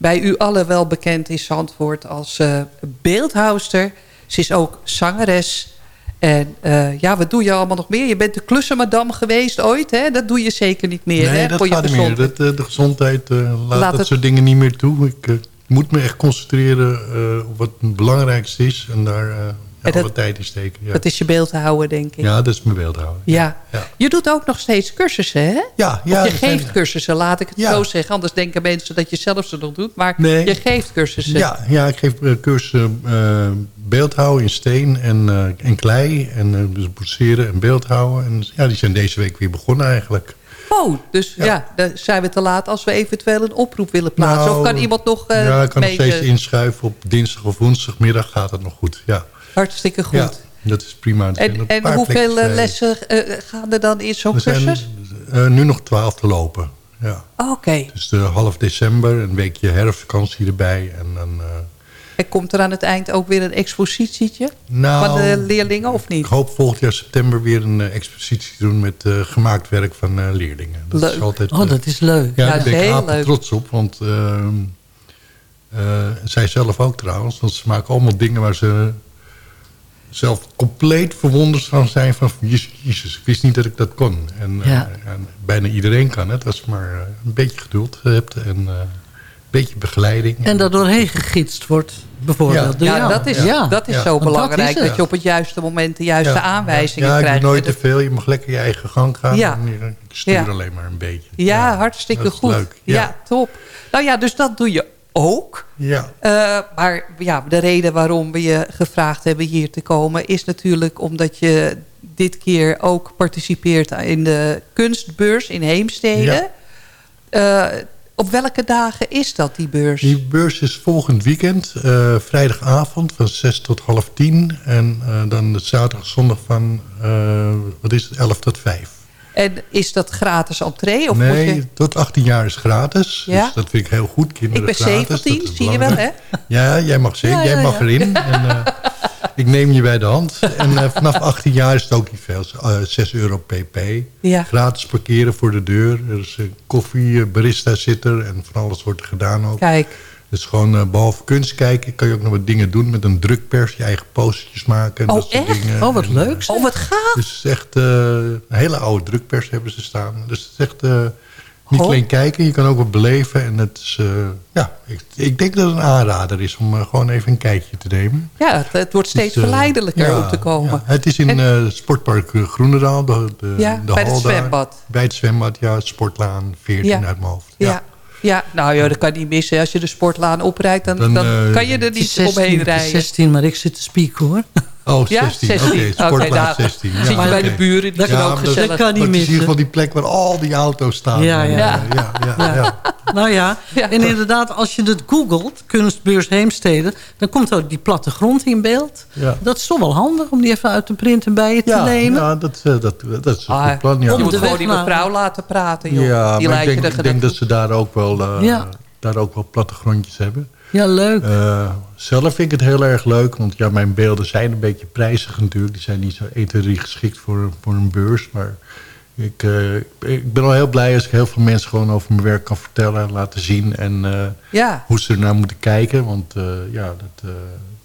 Speaker 8: Bij u allen wel bekend in Zandvoort als eh beeldhouster. Ze is ook zangeres. En eh, ja, wat doe je allemaal nog meer? Je bent de klussenmadam geweest ooit, hè? Dat doe je zeker niet meer,
Speaker 13: nee,
Speaker 8: hè?
Speaker 13: dat
Speaker 8: voor
Speaker 13: gaat niet meer. Dat, eh, de gezondheid laat,
Speaker 8: Laat
Speaker 13: dat
Speaker 8: het-
Speaker 13: soort dingen niet meer toe. Ik moet me echt concentreren op wat het belangrijkste is. En daar ja,
Speaker 8: dat-
Speaker 13: tijd in steken. Ja.
Speaker 8: Dat is je beeld houden, denk ik.
Speaker 13: ja, dat is mijn beeldhouden.
Speaker 8: Ja. Je doet ook nog steeds cursussen, hè?
Speaker 13: Ja, ja,
Speaker 8: Of je
Speaker 13: zijn-
Speaker 8: geeft cursussen, laat ik het zo zeggen. Anders denken mensen dat je zelf ze nog doet. Maar
Speaker 13: Nee.
Speaker 8: je geeft cursussen.
Speaker 13: Ja, ja, ik geef eh, cursussen eh, beeldhouden in steen en, eh, en klei. En dus boetseren en beeldhouden. En ja, die zijn deze week weer begonnen eigenlijk.
Speaker 8: Oh, dus ja. dan zijn we te laat als we eventueel een oproep willen plaatsen.
Speaker 13: Nou,
Speaker 8: of kan iemand nog
Speaker 13: ja, ik kan nog steeds inschuiven. Op dinsdag of woensdagmiddag gaat het nog goed. Ja,
Speaker 8: Hartstikke goed.
Speaker 13: ja dat is prima.
Speaker 8: En hoeveel eh, lessen eh, gaan er dan in zo'n
Speaker 13: zijn
Speaker 8: cursus?
Speaker 13: eh, nu nog twaalf te lopen. Ja.
Speaker 8: Oké.
Speaker 13: Dus de half december, een weekje herfstvakantie erbij. En dan,
Speaker 8: En komt er aan het eind ook weer een expositietje
Speaker 13: Nou,
Speaker 8: van de leerlingen of
Speaker 13: ik
Speaker 8: niet?
Speaker 13: hoop volgend jaar september weer een expositie te doen met gemaakt werk van leerlingen. Dat
Speaker 8: Leuk.
Speaker 13: Is altijd,
Speaker 9: Oh, dat is leuk.
Speaker 13: Ja,
Speaker 8: Ja,
Speaker 13: daar ben ik
Speaker 8: heel
Speaker 13: trots op. Want ehm, eh, zij zelf ook trouwens. Want ze maken allemaal dingen waar ze zelf compleet verwonderd van zijn. Van Jezus, Jezus, ik wist niet dat ik dat kon. En, eh,
Speaker 9: Ja.
Speaker 13: en bijna iedereen kan het. Als je maar eh, een beetje geduld hebt en eh, een beetje begeleiding.
Speaker 9: En daar doorheen gegidst wordt, bijvoorbeeld.
Speaker 8: Ja, dat is,
Speaker 9: Ja.
Speaker 8: dat is
Speaker 13: Ja.
Speaker 8: zo
Speaker 9: dat
Speaker 8: belangrijk.
Speaker 9: is
Speaker 8: Dat, je op het juiste moment de juiste
Speaker 13: Ja,
Speaker 8: aanwijzingen
Speaker 13: ja, ik
Speaker 8: krijgt.
Speaker 13: doe nooit te veel. Je mag lekker je eigen gang gaan.
Speaker 8: Ja.
Speaker 13: En Ik stuur
Speaker 8: Ja.
Speaker 13: alleen maar een beetje.
Speaker 8: Ja, hartstikke
Speaker 13: dat
Speaker 8: goed.
Speaker 13: leuk.
Speaker 8: Ja.
Speaker 13: Ja.
Speaker 8: top. Nou ja, dus dat doe je ook.
Speaker 13: Ja.
Speaker 8: Eh, maar ja, de reden waarom we je gevraagd hebben hier te komen... is natuurlijk omdat je dit keer ook participeert in de kunstbeurs in Heemstede. Eh, op welke dagen is dat, die beurs?
Speaker 13: Die beurs is volgend weekend, eh, vrijdagavond van 6 tot half 10. En dan de zaterdag, zondag van, wat is het, 11 tot 5.
Speaker 8: En is dat gratis entree? Of moet
Speaker 13: nee,
Speaker 8: je...
Speaker 13: tot 18 jaar is gratis.
Speaker 8: Ja?
Speaker 13: Dus dat vind ik heel goed. Kinderen
Speaker 8: Ik ben
Speaker 13: gratis,
Speaker 8: 17,
Speaker 13: dat is
Speaker 8: zie je wel, hè?
Speaker 13: Ja, jij mag, zeker,
Speaker 8: Ja,
Speaker 13: jij
Speaker 8: ja,
Speaker 13: mag
Speaker 8: ja.
Speaker 13: erin. En, eh, ik neem je bij de hand. En eh, vanaf 18 jaar is het ook niet veel. eh 6 euro pp.
Speaker 8: Ja.
Speaker 13: Gratis parkeren voor de deur. Er is eh, koffie, barista zit er. En van alles wordt er gedaan ook.
Speaker 8: Kijk,
Speaker 13: Dus gewoon eh, behalve kunst kijken, kan je ook nog wat dingen doen met een drukpers. Je eigen postertjes maken. En
Speaker 8: Oh,
Speaker 13: dat soort
Speaker 8: echt?
Speaker 13: Dingen.
Speaker 9: Oh, wat
Speaker 13: En,
Speaker 9: leuk.
Speaker 8: oh wat gaaf.
Speaker 13: Dus het is echt eh, een hele oude drukpers hebben ze staan. Dus het is echt eh, niet
Speaker 8: Oh.
Speaker 13: alleen kijken, je kan ook wat beleven. En het is, eh, ja, ik, ik denk dat het een aanrader is om eh, gewoon even een kijkje te nemen.
Speaker 8: Ja, het, het wordt steeds
Speaker 13: Dus, eh,
Speaker 8: verleidelijker
Speaker 13: ja,
Speaker 8: om te komen.
Speaker 13: ja. Het is in eh, Sportpark eh, Groenendaal. De, de,
Speaker 8: Ja,
Speaker 13: de
Speaker 8: bij het
Speaker 13: hal daar.
Speaker 8: zwembad.
Speaker 13: Bij het zwembad, ja. Sportlaan 14
Speaker 8: Ja.
Speaker 13: uit mijn hoofd.
Speaker 8: Ja. Ja. nou ja, dat kan niet missen. Als je de sportlaan oprijdt, dan, dan,
Speaker 13: Dan, eh,
Speaker 8: kan je er niet
Speaker 9: 16,
Speaker 8: omheen rijden.
Speaker 9: 16, maar ik zit te spieken hoor.
Speaker 13: Oh,
Speaker 8: Ja,
Speaker 13: 16.
Speaker 8: 16.
Speaker 13: Oké, sportplaats
Speaker 8: daar
Speaker 13: 16.
Speaker 8: zit je bij de buren,
Speaker 9: Dat kan-
Speaker 8: ook gezellig.
Speaker 9: dat kan niet
Speaker 13: Maar het is in ieder geval die plek waar al die auto's staan.
Speaker 9: Ja, ja.
Speaker 13: ja, ja, ja,
Speaker 9: Ja.
Speaker 13: ja.
Speaker 9: Nou ja,
Speaker 8: Ja.
Speaker 9: en inderdaad, als je het googelt, kunstbeurs Heemstede... dan komt ook die plattegrond in beeld.
Speaker 13: Ja.
Speaker 9: Dat is toch wel handig om die even uit te printen bij je te
Speaker 13: Ja,
Speaker 9: nemen.
Speaker 13: ja dat, eh, dat, dat is een
Speaker 8: Ah,
Speaker 13: goed plan. Ja,
Speaker 8: je moet
Speaker 9: de
Speaker 8: gewoon die mevrouw laten praten, joh.
Speaker 13: ja
Speaker 8: die
Speaker 13: maar ik denk, ik denk
Speaker 8: naartoe.
Speaker 13: dat ze daar ook wel, eh,
Speaker 9: Ja.
Speaker 13: daar ook wel plattegrondjes hebben.
Speaker 9: Ja, leuk.
Speaker 13: Eh, zelf vind ik het heel erg leuk, want ja, mijn beelden zijn een beetje prijzig natuurlijk. Die zijn niet zo 1, 2, 3 geschikt voor, voor een beurs. Maar ik, eh, ik ben al heel blij als ik heel veel mensen gewoon over mijn werk kan vertellen en laten zien. En eh,
Speaker 8: Ja,
Speaker 13: hoe ze ernaar moeten kijken. Want ja, dat,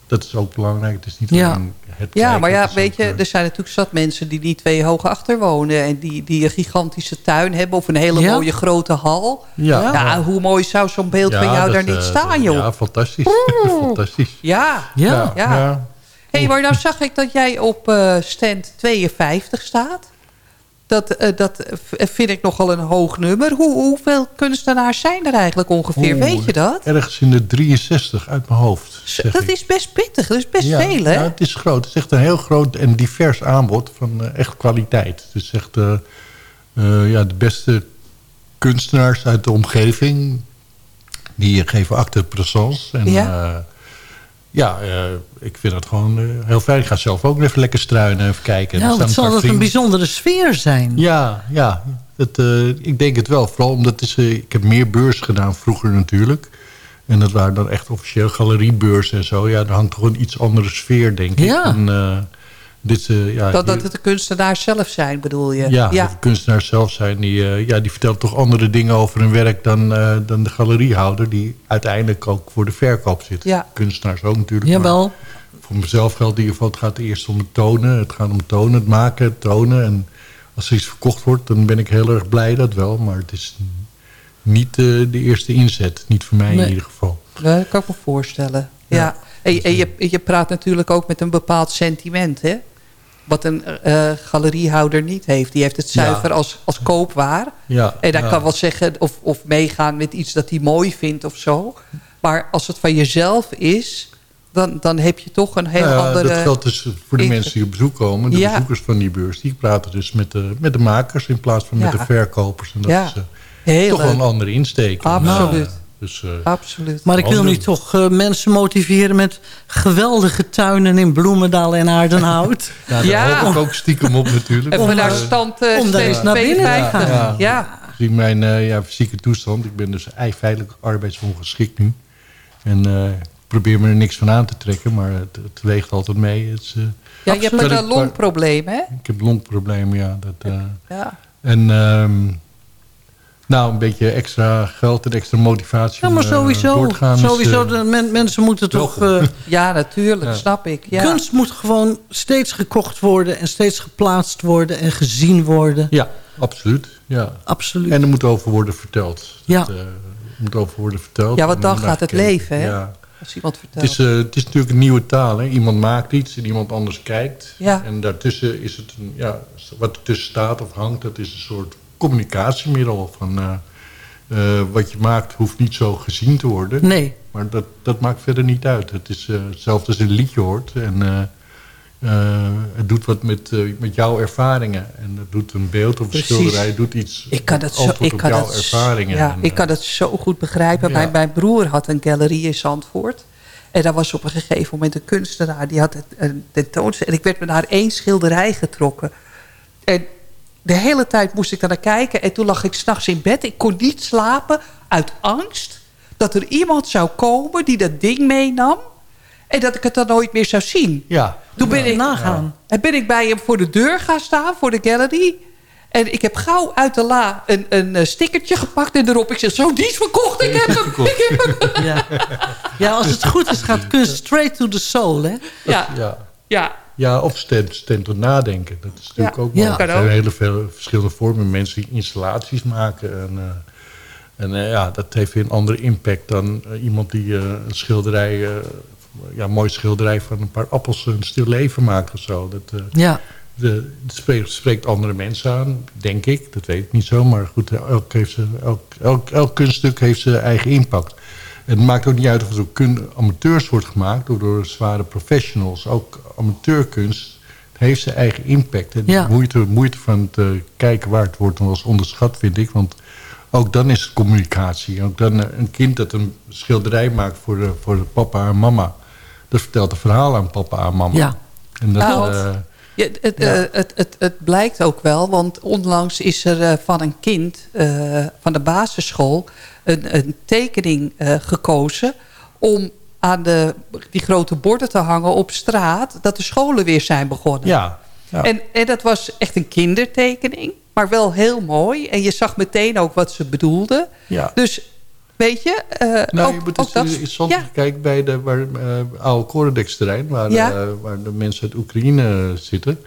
Speaker 13: dat is ook belangrijk. Het is niet
Speaker 8: Ja.
Speaker 13: alleen het
Speaker 8: Ja, maar ja, weet je,
Speaker 13: eh,
Speaker 8: er zijn natuurlijk zat mensen die niet twee hoog achter wonen... en die, die een gigantische tuin hebben of een hele
Speaker 9: Ja.
Speaker 8: mooie grote hal.
Speaker 13: Ja.
Speaker 8: ja hoe mooi zou zo'n beeld
Speaker 13: ja,
Speaker 8: van jou
Speaker 13: dat,
Speaker 8: daar niet
Speaker 13: eh,
Speaker 8: staan, joh?
Speaker 13: Ja, fantastisch. fantastisch.
Speaker 8: Ja,
Speaker 9: Ja.
Speaker 8: ja.
Speaker 13: ja.
Speaker 8: hey, maar nou zag ik dat jij op eh, stand 52 staat. Dat, eh, dat vind ik nogal een hoog nummer. Hoe, hoeveel kunstenaars zijn er eigenlijk ongeveer? Weet je dat?
Speaker 13: Ergens in de 63 uit mijn hoofd. zeg
Speaker 8: Dat
Speaker 13: ik.
Speaker 8: is best pittig. Dat is best
Speaker 13: ja,
Speaker 8: veel, hè?
Speaker 13: Ja, het is groot. Het is echt een heel groot en divers aanbod van eh, echt kwaliteit. Het is echt eh, ja, de beste kunstenaars uit de omgeving. Die geven acte de présence. En
Speaker 8: Ja.
Speaker 13: Ja, eh, ik vind dat gewoon eh, heel fijn. Ik ga zelf ook even lekker struinen, even kijken. Er
Speaker 9: Nou, wat zal dat een bijzondere sfeer zijn.
Speaker 13: Ja, ja. Het, eh, ik denk het wel. Vooral omdat het is, ik heb meer beurs gedaan vroeger natuurlijk. En dat waren dan echt officieel galeriebeurzen en zo. Ja, daar hangt toch een iets andere sfeer, denk ik.
Speaker 8: Ja.
Speaker 13: En, dit, eh, ja,
Speaker 8: dat, dat het de kunstenaars zelf zijn, bedoel je?
Speaker 13: ja, dat de kunstenaars zelf zijn. Die, eh, ja, die vertellen toch andere dingen over hun werk dan, eh, dan de galeriehouder. Die uiteindelijk ook voor de verkoop zit.
Speaker 8: Ja.
Speaker 13: Kunstenaars ook natuurlijk.
Speaker 9: Jawel.
Speaker 13: Voor mezelf geldt in ieder geval, het gaat eerst om het tonen. Het gaat om tonen, het maken, het tonen. En als er iets verkocht wordt, dan ben ik heel erg blij dat wel. Maar het is niet eh, de eerste inzet. Niet voor mij
Speaker 8: Nee.
Speaker 13: in ieder geval.
Speaker 8: Ja, dat kan ik me voorstellen. Ja. En, en je, je praat natuurlijk ook met een bepaald sentiment, hè? Wat een eh, galeriehouder niet heeft. Die heeft het
Speaker 13: Ja.
Speaker 8: zuiver als, als koopwaar.
Speaker 13: Ja,
Speaker 8: En
Speaker 13: ja.
Speaker 8: kan wel zeggen of, of meegaan met iets dat hij mooi vindt of zo. Maar als het van jezelf is, dan, dan heb je toch een heel
Speaker 13: Nou ja,
Speaker 8: andere...
Speaker 13: Dat geldt dus voor de mensen die op bezoek komen. De bezoekers van die beurs. Die praten dus met de, met de makers in plaats van met de verkopers. En dat is eh,
Speaker 8: Heel
Speaker 13: toch wel een andere insteek.
Speaker 8: Absoluut.
Speaker 13: Dus, eh,
Speaker 8: Absoluut.
Speaker 9: Maar ik wil nu toch eh, mensen motiveren met geweldige tuinen in Bloemendaal en Aardenhout.
Speaker 13: Ja, daar
Speaker 8: Ja.
Speaker 13: hoop ik ook stiekem op natuurlijk.
Speaker 8: En vanuit
Speaker 13: Eh,
Speaker 8: stand eh,
Speaker 9: om
Speaker 8: steeds
Speaker 9: naar binnen te
Speaker 8: 52.
Speaker 9: gaan.
Speaker 8: Ja.
Speaker 13: Ja. Gezien mijn eh, ja, fysieke toestand. Ik ben dus ei- feitelijk arbeidsongeschikt nu. En eh, ik probeer me er niks van aan te trekken. Maar het, het weegt altijd mee. Het is,
Speaker 8: Ja, je hebt een longprobleem, hè?
Speaker 13: ik heb longproblemen, ja. Dat, eh,
Speaker 8: Ja.
Speaker 13: En ehm, nou, een beetje extra geld en extra motivatie
Speaker 9: Ja, maar
Speaker 13: om, eh,
Speaker 9: sowieso.
Speaker 13: is,
Speaker 9: sowieso
Speaker 13: eh,
Speaker 9: men- mensen moeten toch... eh,
Speaker 8: Ja, natuurlijk,
Speaker 13: Ja.
Speaker 8: snap ik. Ja.
Speaker 9: Kunst moet gewoon steeds gekocht worden... en steeds geplaatst worden en gezien worden.
Speaker 13: ja, absoluut. Ja.
Speaker 9: Absoluut.
Speaker 13: En er moet over worden verteld.
Speaker 9: Ja.
Speaker 13: Dat, moet over worden verteld.
Speaker 8: Ja, want
Speaker 13: En
Speaker 8: dan gaat het leven, hè?
Speaker 13: Ja.
Speaker 8: Als iemand
Speaker 13: Het
Speaker 8: vertelt.
Speaker 13: is, eh, het is natuurlijk een nieuwe taal. Hè? Iemand maakt iets en iemand anders kijkt.
Speaker 8: Ja.
Speaker 13: En daartussen is het, een, ja, wat ertussen staat of hangt, dat is een soort communicatiemiddel. Van, eh, eh, wat je maakt hoeft niet zo gezien te worden.
Speaker 9: Nee.
Speaker 13: Maar dat, dat maakt verder niet uit. Het is eh, hetzelfde als een liedje hoort. En het doet wat met, met jouw ervaringen. En het doet een beeld of een schilderij. Het doet iets
Speaker 8: Ik kan dat zo, ik
Speaker 13: op
Speaker 8: kan
Speaker 13: jouw
Speaker 8: dat,
Speaker 13: ervaringen.
Speaker 8: Ja,
Speaker 13: En,
Speaker 8: ik kan dat zo goed begrijpen.
Speaker 13: Ja.
Speaker 8: Mijn, mijn broer had een galerie in Zandvoort. En daar was op een gegeven moment een kunstenaar. Die had een tentoonstelling. En ik werd me naar één schilderij getrokken. En de hele tijd moest ik daar naar kijken. En toen lag ik s'nachts in bed. Ik kon niet slapen uit angst dat er iemand zou komen die dat ding meenam. En dat ik het dan nooit meer zou zien.
Speaker 13: Ja.
Speaker 8: Toen ben ik,
Speaker 9: Nagaan.
Speaker 8: en ben ik bij hem voor de deur gaan staan, voor de gallery. En ik heb gauw uit de la een, een eh, stickertje gepakt en erop. Ik zeg, zo, die is verkocht, ik heb hem, ik heb hem.
Speaker 9: Ja. ja, als het goed is gaat kunst straight to the soul. Hè?
Speaker 8: Ja,
Speaker 13: Ja.
Speaker 8: ja,
Speaker 13: Ja, of stemt, stemt tot nadenken. Dat is natuurlijk
Speaker 8: Ja.
Speaker 13: ook
Speaker 9: Ja.
Speaker 13: wel. Er zijn hele veel verschillende vormen. Mensen die installaties maken. En, eh, en eh, ja, dat heeft weer een andere impact dan eh, iemand die eh, een schilderij... ja, een mooi schilderij van een paar appels een stil leven maakt of zo. Dat, eh,
Speaker 9: Ja.
Speaker 13: de, het spreekt, spreekt andere mensen aan, denk ik. Dat weet ik niet zo, maar goed, elk, heeft ze, elk, elk, elk kunststuk heeft zijn eigen impact. Het maakt ook niet uit of het door kun, amateurs wordt gemaakt... of door zware professionals. Ook amateurkunst heeft zijn eigen impact. En
Speaker 9: Ja.
Speaker 13: de moeite, moeite van te kijken waar het wordt eens onderschat, vind ik. Want ook dan is het communicatie. Ook dan eh, een kind dat een schilderij maakt voor, de, voor de papa en mama... dat vertelt een verhaal aan papa en mama.
Speaker 9: Ja.
Speaker 13: En dat,
Speaker 8: Nou,
Speaker 13: eh,
Speaker 8: Ja, het,
Speaker 13: Ja.
Speaker 8: eh, het, het, het blijkt ook wel, want onlangs is er eh, van een kind eh, van de basisschool een, een tekening eh, gekozen om aan de, die grote borden te hangen op straat, dat de scholen weer zijn begonnen.
Speaker 13: ja, ja.
Speaker 8: En, en dat was echt een kindertekening, maar wel heel mooi. En je zag meteen ook wat ze bedoelden.
Speaker 13: Ja.
Speaker 8: Dus Weet je? Eh,
Speaker 13: Nou,
Speaker 8: ook,
Speaker 13: je moet
Speaker 8: ook
Speaker 13: eens
Speaker 8: dat,
Speaker 13: Zandvoort kijken bij de waar, eh, oude. Waar,
Speaker 8: Ja.
Speaker 13: eh, waar de mensen uit Oekraïne zitten.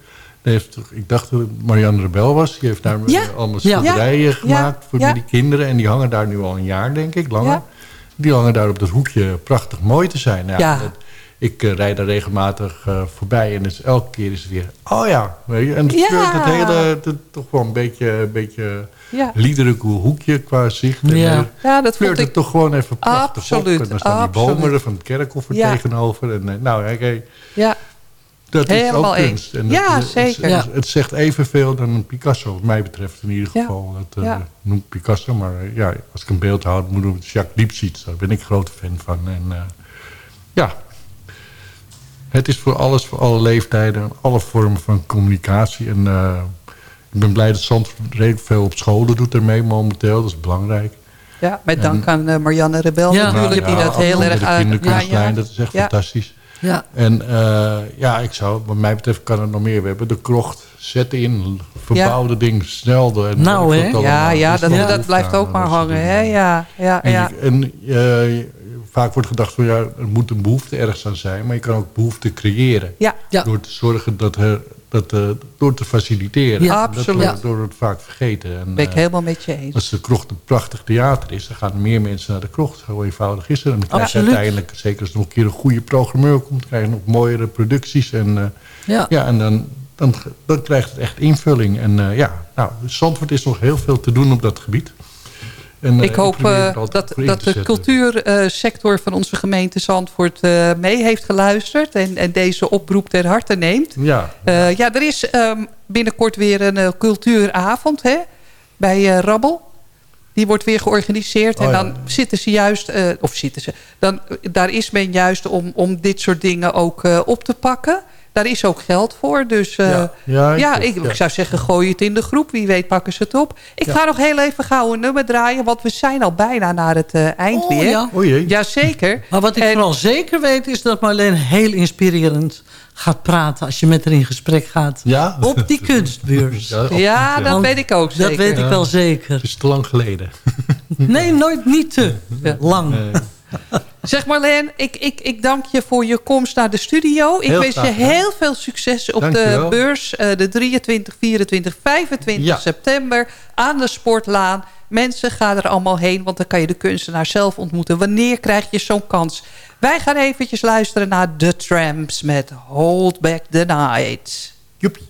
Speaker 13: Heeft, ik dacht dat het Marianne Rebel was. Die heeft daar
Speaker 8: Ja.
Speaker 13: eh, allemaal schilderijen
Speaker 8: Ja.
Speaker 13: gemaakt voor die kinderen. En die hangen daar nu al een jaar, denk ik, langer. Die hangen daar op dat hoekje prachtig mooi te zijn. Nou,
Speaker 8: Ja.
Speaker 13: dat- ik eh, rijd daar regelmatig eh, voorbij en dus elke keer is het weer... Oh ja, weet je. En het kleurt het hele, het, toch wel een beetje, een beetje
Speaker 8: Ja.
Speaker 13: liederlijk hoekje qua zicht. En,
Speaker 9: Ja.
Speaker 8: Ja, dat
Speaker 13: kleurt
Speaker 8: vond
Speaker 13: het toch gewoon even prachtig
Speaker 8: Absoluut,
Speaker 13: op. En dan staan die bomen er van het kerkhof er tegenover. En, nou, oké,
Speaker 8: Ja,
Speaker 13: dat is
Speaker 8: Helemaal
Speaker 13: ook
Speaker 8: eens.
Speaker 13: kunst. En
Speaker 8: Ja,
Speaker 13: het,
Speaker 8: zeker.
Speaker 13: Het, het zegt evenveel dan een Picasso, wat mij betreft in ieder
Speaker 8: Ja.
Speaker 13: geval. Eh,
Speaker 8: Ja.
Speaker 13: noemt Picasso, maar eh, ja, als ik een beeld houd, moet het Jacques Lipsietz. Daar ben ik grote fan van. En eh, ja, het is voor alles, voor alle leeftijden, en alle vormen van communicatie. En eh, ik ben blij dat Zandvoort redelijk veel op scholen doet ermee momenteel. Dat is belangrijk.
Speaker 8: ja, met
Speaker 13: En-
Speaker 8: dank aan Marianne Rebel
Speaker 9: Ja.
Speaker 8: natuurlijk, die
Speaker 13: Ja,
Speaker 8: dat heel
Speaker 13: met
Speaker 8: erg
Speaker 13: de
Speaker 8: aan...
Speaker 13: kinderkunstlijn, dat is echt
Speaker 8: Ja.
Speaker 13: fantastisch.
Speaker 9: Ja.
Speaker 13: En eh, ja, ik zou, wat mij betreft kan er nog meer. We hebben de krocht, zet in, verbouwde ding, snelde. En
Speaker 9: Nou, hè?
Speaker 8: Ja, ja, dat, dat blijft ook maar hangen.
Speaker 13: dingen.
Speaker 8: Hè? Ja, ja,
Speaker 13: En,
Speaker 8: ja.
Speaker 13: je- en eh, vaak wordt gedacht van ja, er moet een behoefte ergens aan zijn. Maar je kan ook behoefte creëren.
Speaker 8: Ja.
Speaker 9: Ja.
Speaker 13: Door te zorgen dat er, dat, eh, door te faciliteren.
Speaker 9: Ja,
Speaker 13: Dat
Speaker 8: absoluut.
Speaker 13: wordt, door het vaak vergeten. En,
Speaker 8: Ben ik
Speaker 13: eh,
Speaker 8: helemaal met je eens.
Speaker 13: als de krocht een prachtig theater is, dan gaan meer mensen naar de krocht. Zo eenvoudig is het. En dan krijg je uiteindelijk, zeker als er nog een keer een goede programmeur komt, krijg je nog mooiere producties. En, eh,
Speaker 9: Ja.
Speaker 13: ja, en dan, dan, dan krijgt het echt invulling. En ja, nou, Zandvoort is nog heel veel te doen op dat gebied. En, eh,
Speaker 8: Ik hoop eh, dat, dat de
Speaker 13: zetten.
Speaker 8: cultuursector van onze gemeente Zandvoort eh, mee heeft geluisterd. En, en deze oproep ter harte neemt.
Speaker 13: Ja,
Speaker 8: Eh, ja, er is ehm, binnenkort weer een eh, cultuuravond hè, bij eh, Rabbel. Die wordt weer georganiseerd.
Speaker 13: Oh,
Speaker 8: en
Speaker 13: ja.
Speaker 8: dan zitten ze juist, eh, of zitten ze, dan, daar is men juist om, om dit soort dingen ook eh, op te pakken. Daar is ook geld voor. Dus eh,
Speaker 13: Ja.
Speaker 8: ja,
Speaker 13: Ja, ik-
Speaker 8: ik,
Speaker 13: ja.
Speaker 8: ik zou zeggen, gooi het in de groep. Wie weet pakken ze het op. Ik
Speaker 13: Ja.
Speaker 8: ga nog heel even gauw een nummer draaien. Want we zijn al bijna naar het eh, eind
Speaker 9: Oh,
Speaker 8: weer.
Speaker 9: ja.
Speaker 13: o jee.
Speaker 8: Jazeker.
Speaker 9: Maar wat ik
Speaker 8: En-
Speaker 9: vooral zeker weet is dat Marleen heel inspirerend gaat praten... als je met haar in gesprek gaat
Speaker 13: Ja?
Speaker 9: op die kunstbeurs.
Speaker 13: Ja,
Speaker 8: Ja, dat weet ik ook zeker.
Speaker 9: Dat weet ik wel zeker.
Speaker 13: Het is te lang geleden.
Speaker 9: Nee, nooit niet te lang.
Speaker 8: Zeg Marleen, ik, ik, ik dank je voor je komst naar de studio. Ik
Speaker 13: Heel
Speaker 8: wens je
Speaker 13: graag
Speaker 8: heel veel succes op
Speaker 13: Dank
Speaker 8: de beurs. eh, de 23, 24, 25
Speaker 13: Ja.
Speaker 8: september aan de Sportlaan. Mensen, gaan er allemaal heen, want dan kan je de kunstenaar zelf ontmoeten. Wanneer krijg je zo'n kans? Wij gaan eventjes luisteren naar The Tramps met Hold Back the Night.
Speaker 13: Joepie.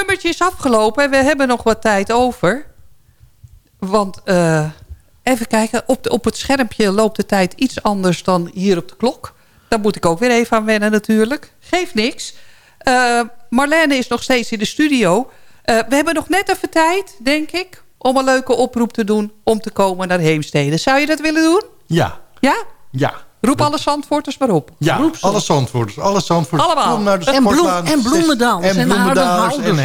Speaker 8: Nummertje is afgelopen en we hebben nog wat tijd over. Want, eh, even kijken, op, de, op het schermpje loopt de tijd iets anders dan hier op de klok. Daar moet ik ook weer even aan wennen natuurlijk. Geeft niks. Eh, Marlene is nog steeds in de studio. Eh, we hebben nog net even tijd, denk ik, om een leuke oproep te doen om te komen naar Heemstede. Zou je dat willen doen?
Speaker 13: Ja,
Speaker 8: Ja?
Speaker 13: ja.
Speaker 8: Roep alle Zandvoorters maar op.
Speaker 13: Ja, alle Zandvoorters. Alle Zandvoorters.
Speaker 8: Allemaal.
Speaker 13: Kom naar de
Speaker 8: En bloem-
Speaker 13: sportbaan.
Speaker 9: en Bloemendaals
Speaker 13: En
Speaker 9: en
Speaker 13: Bloemendaals en naar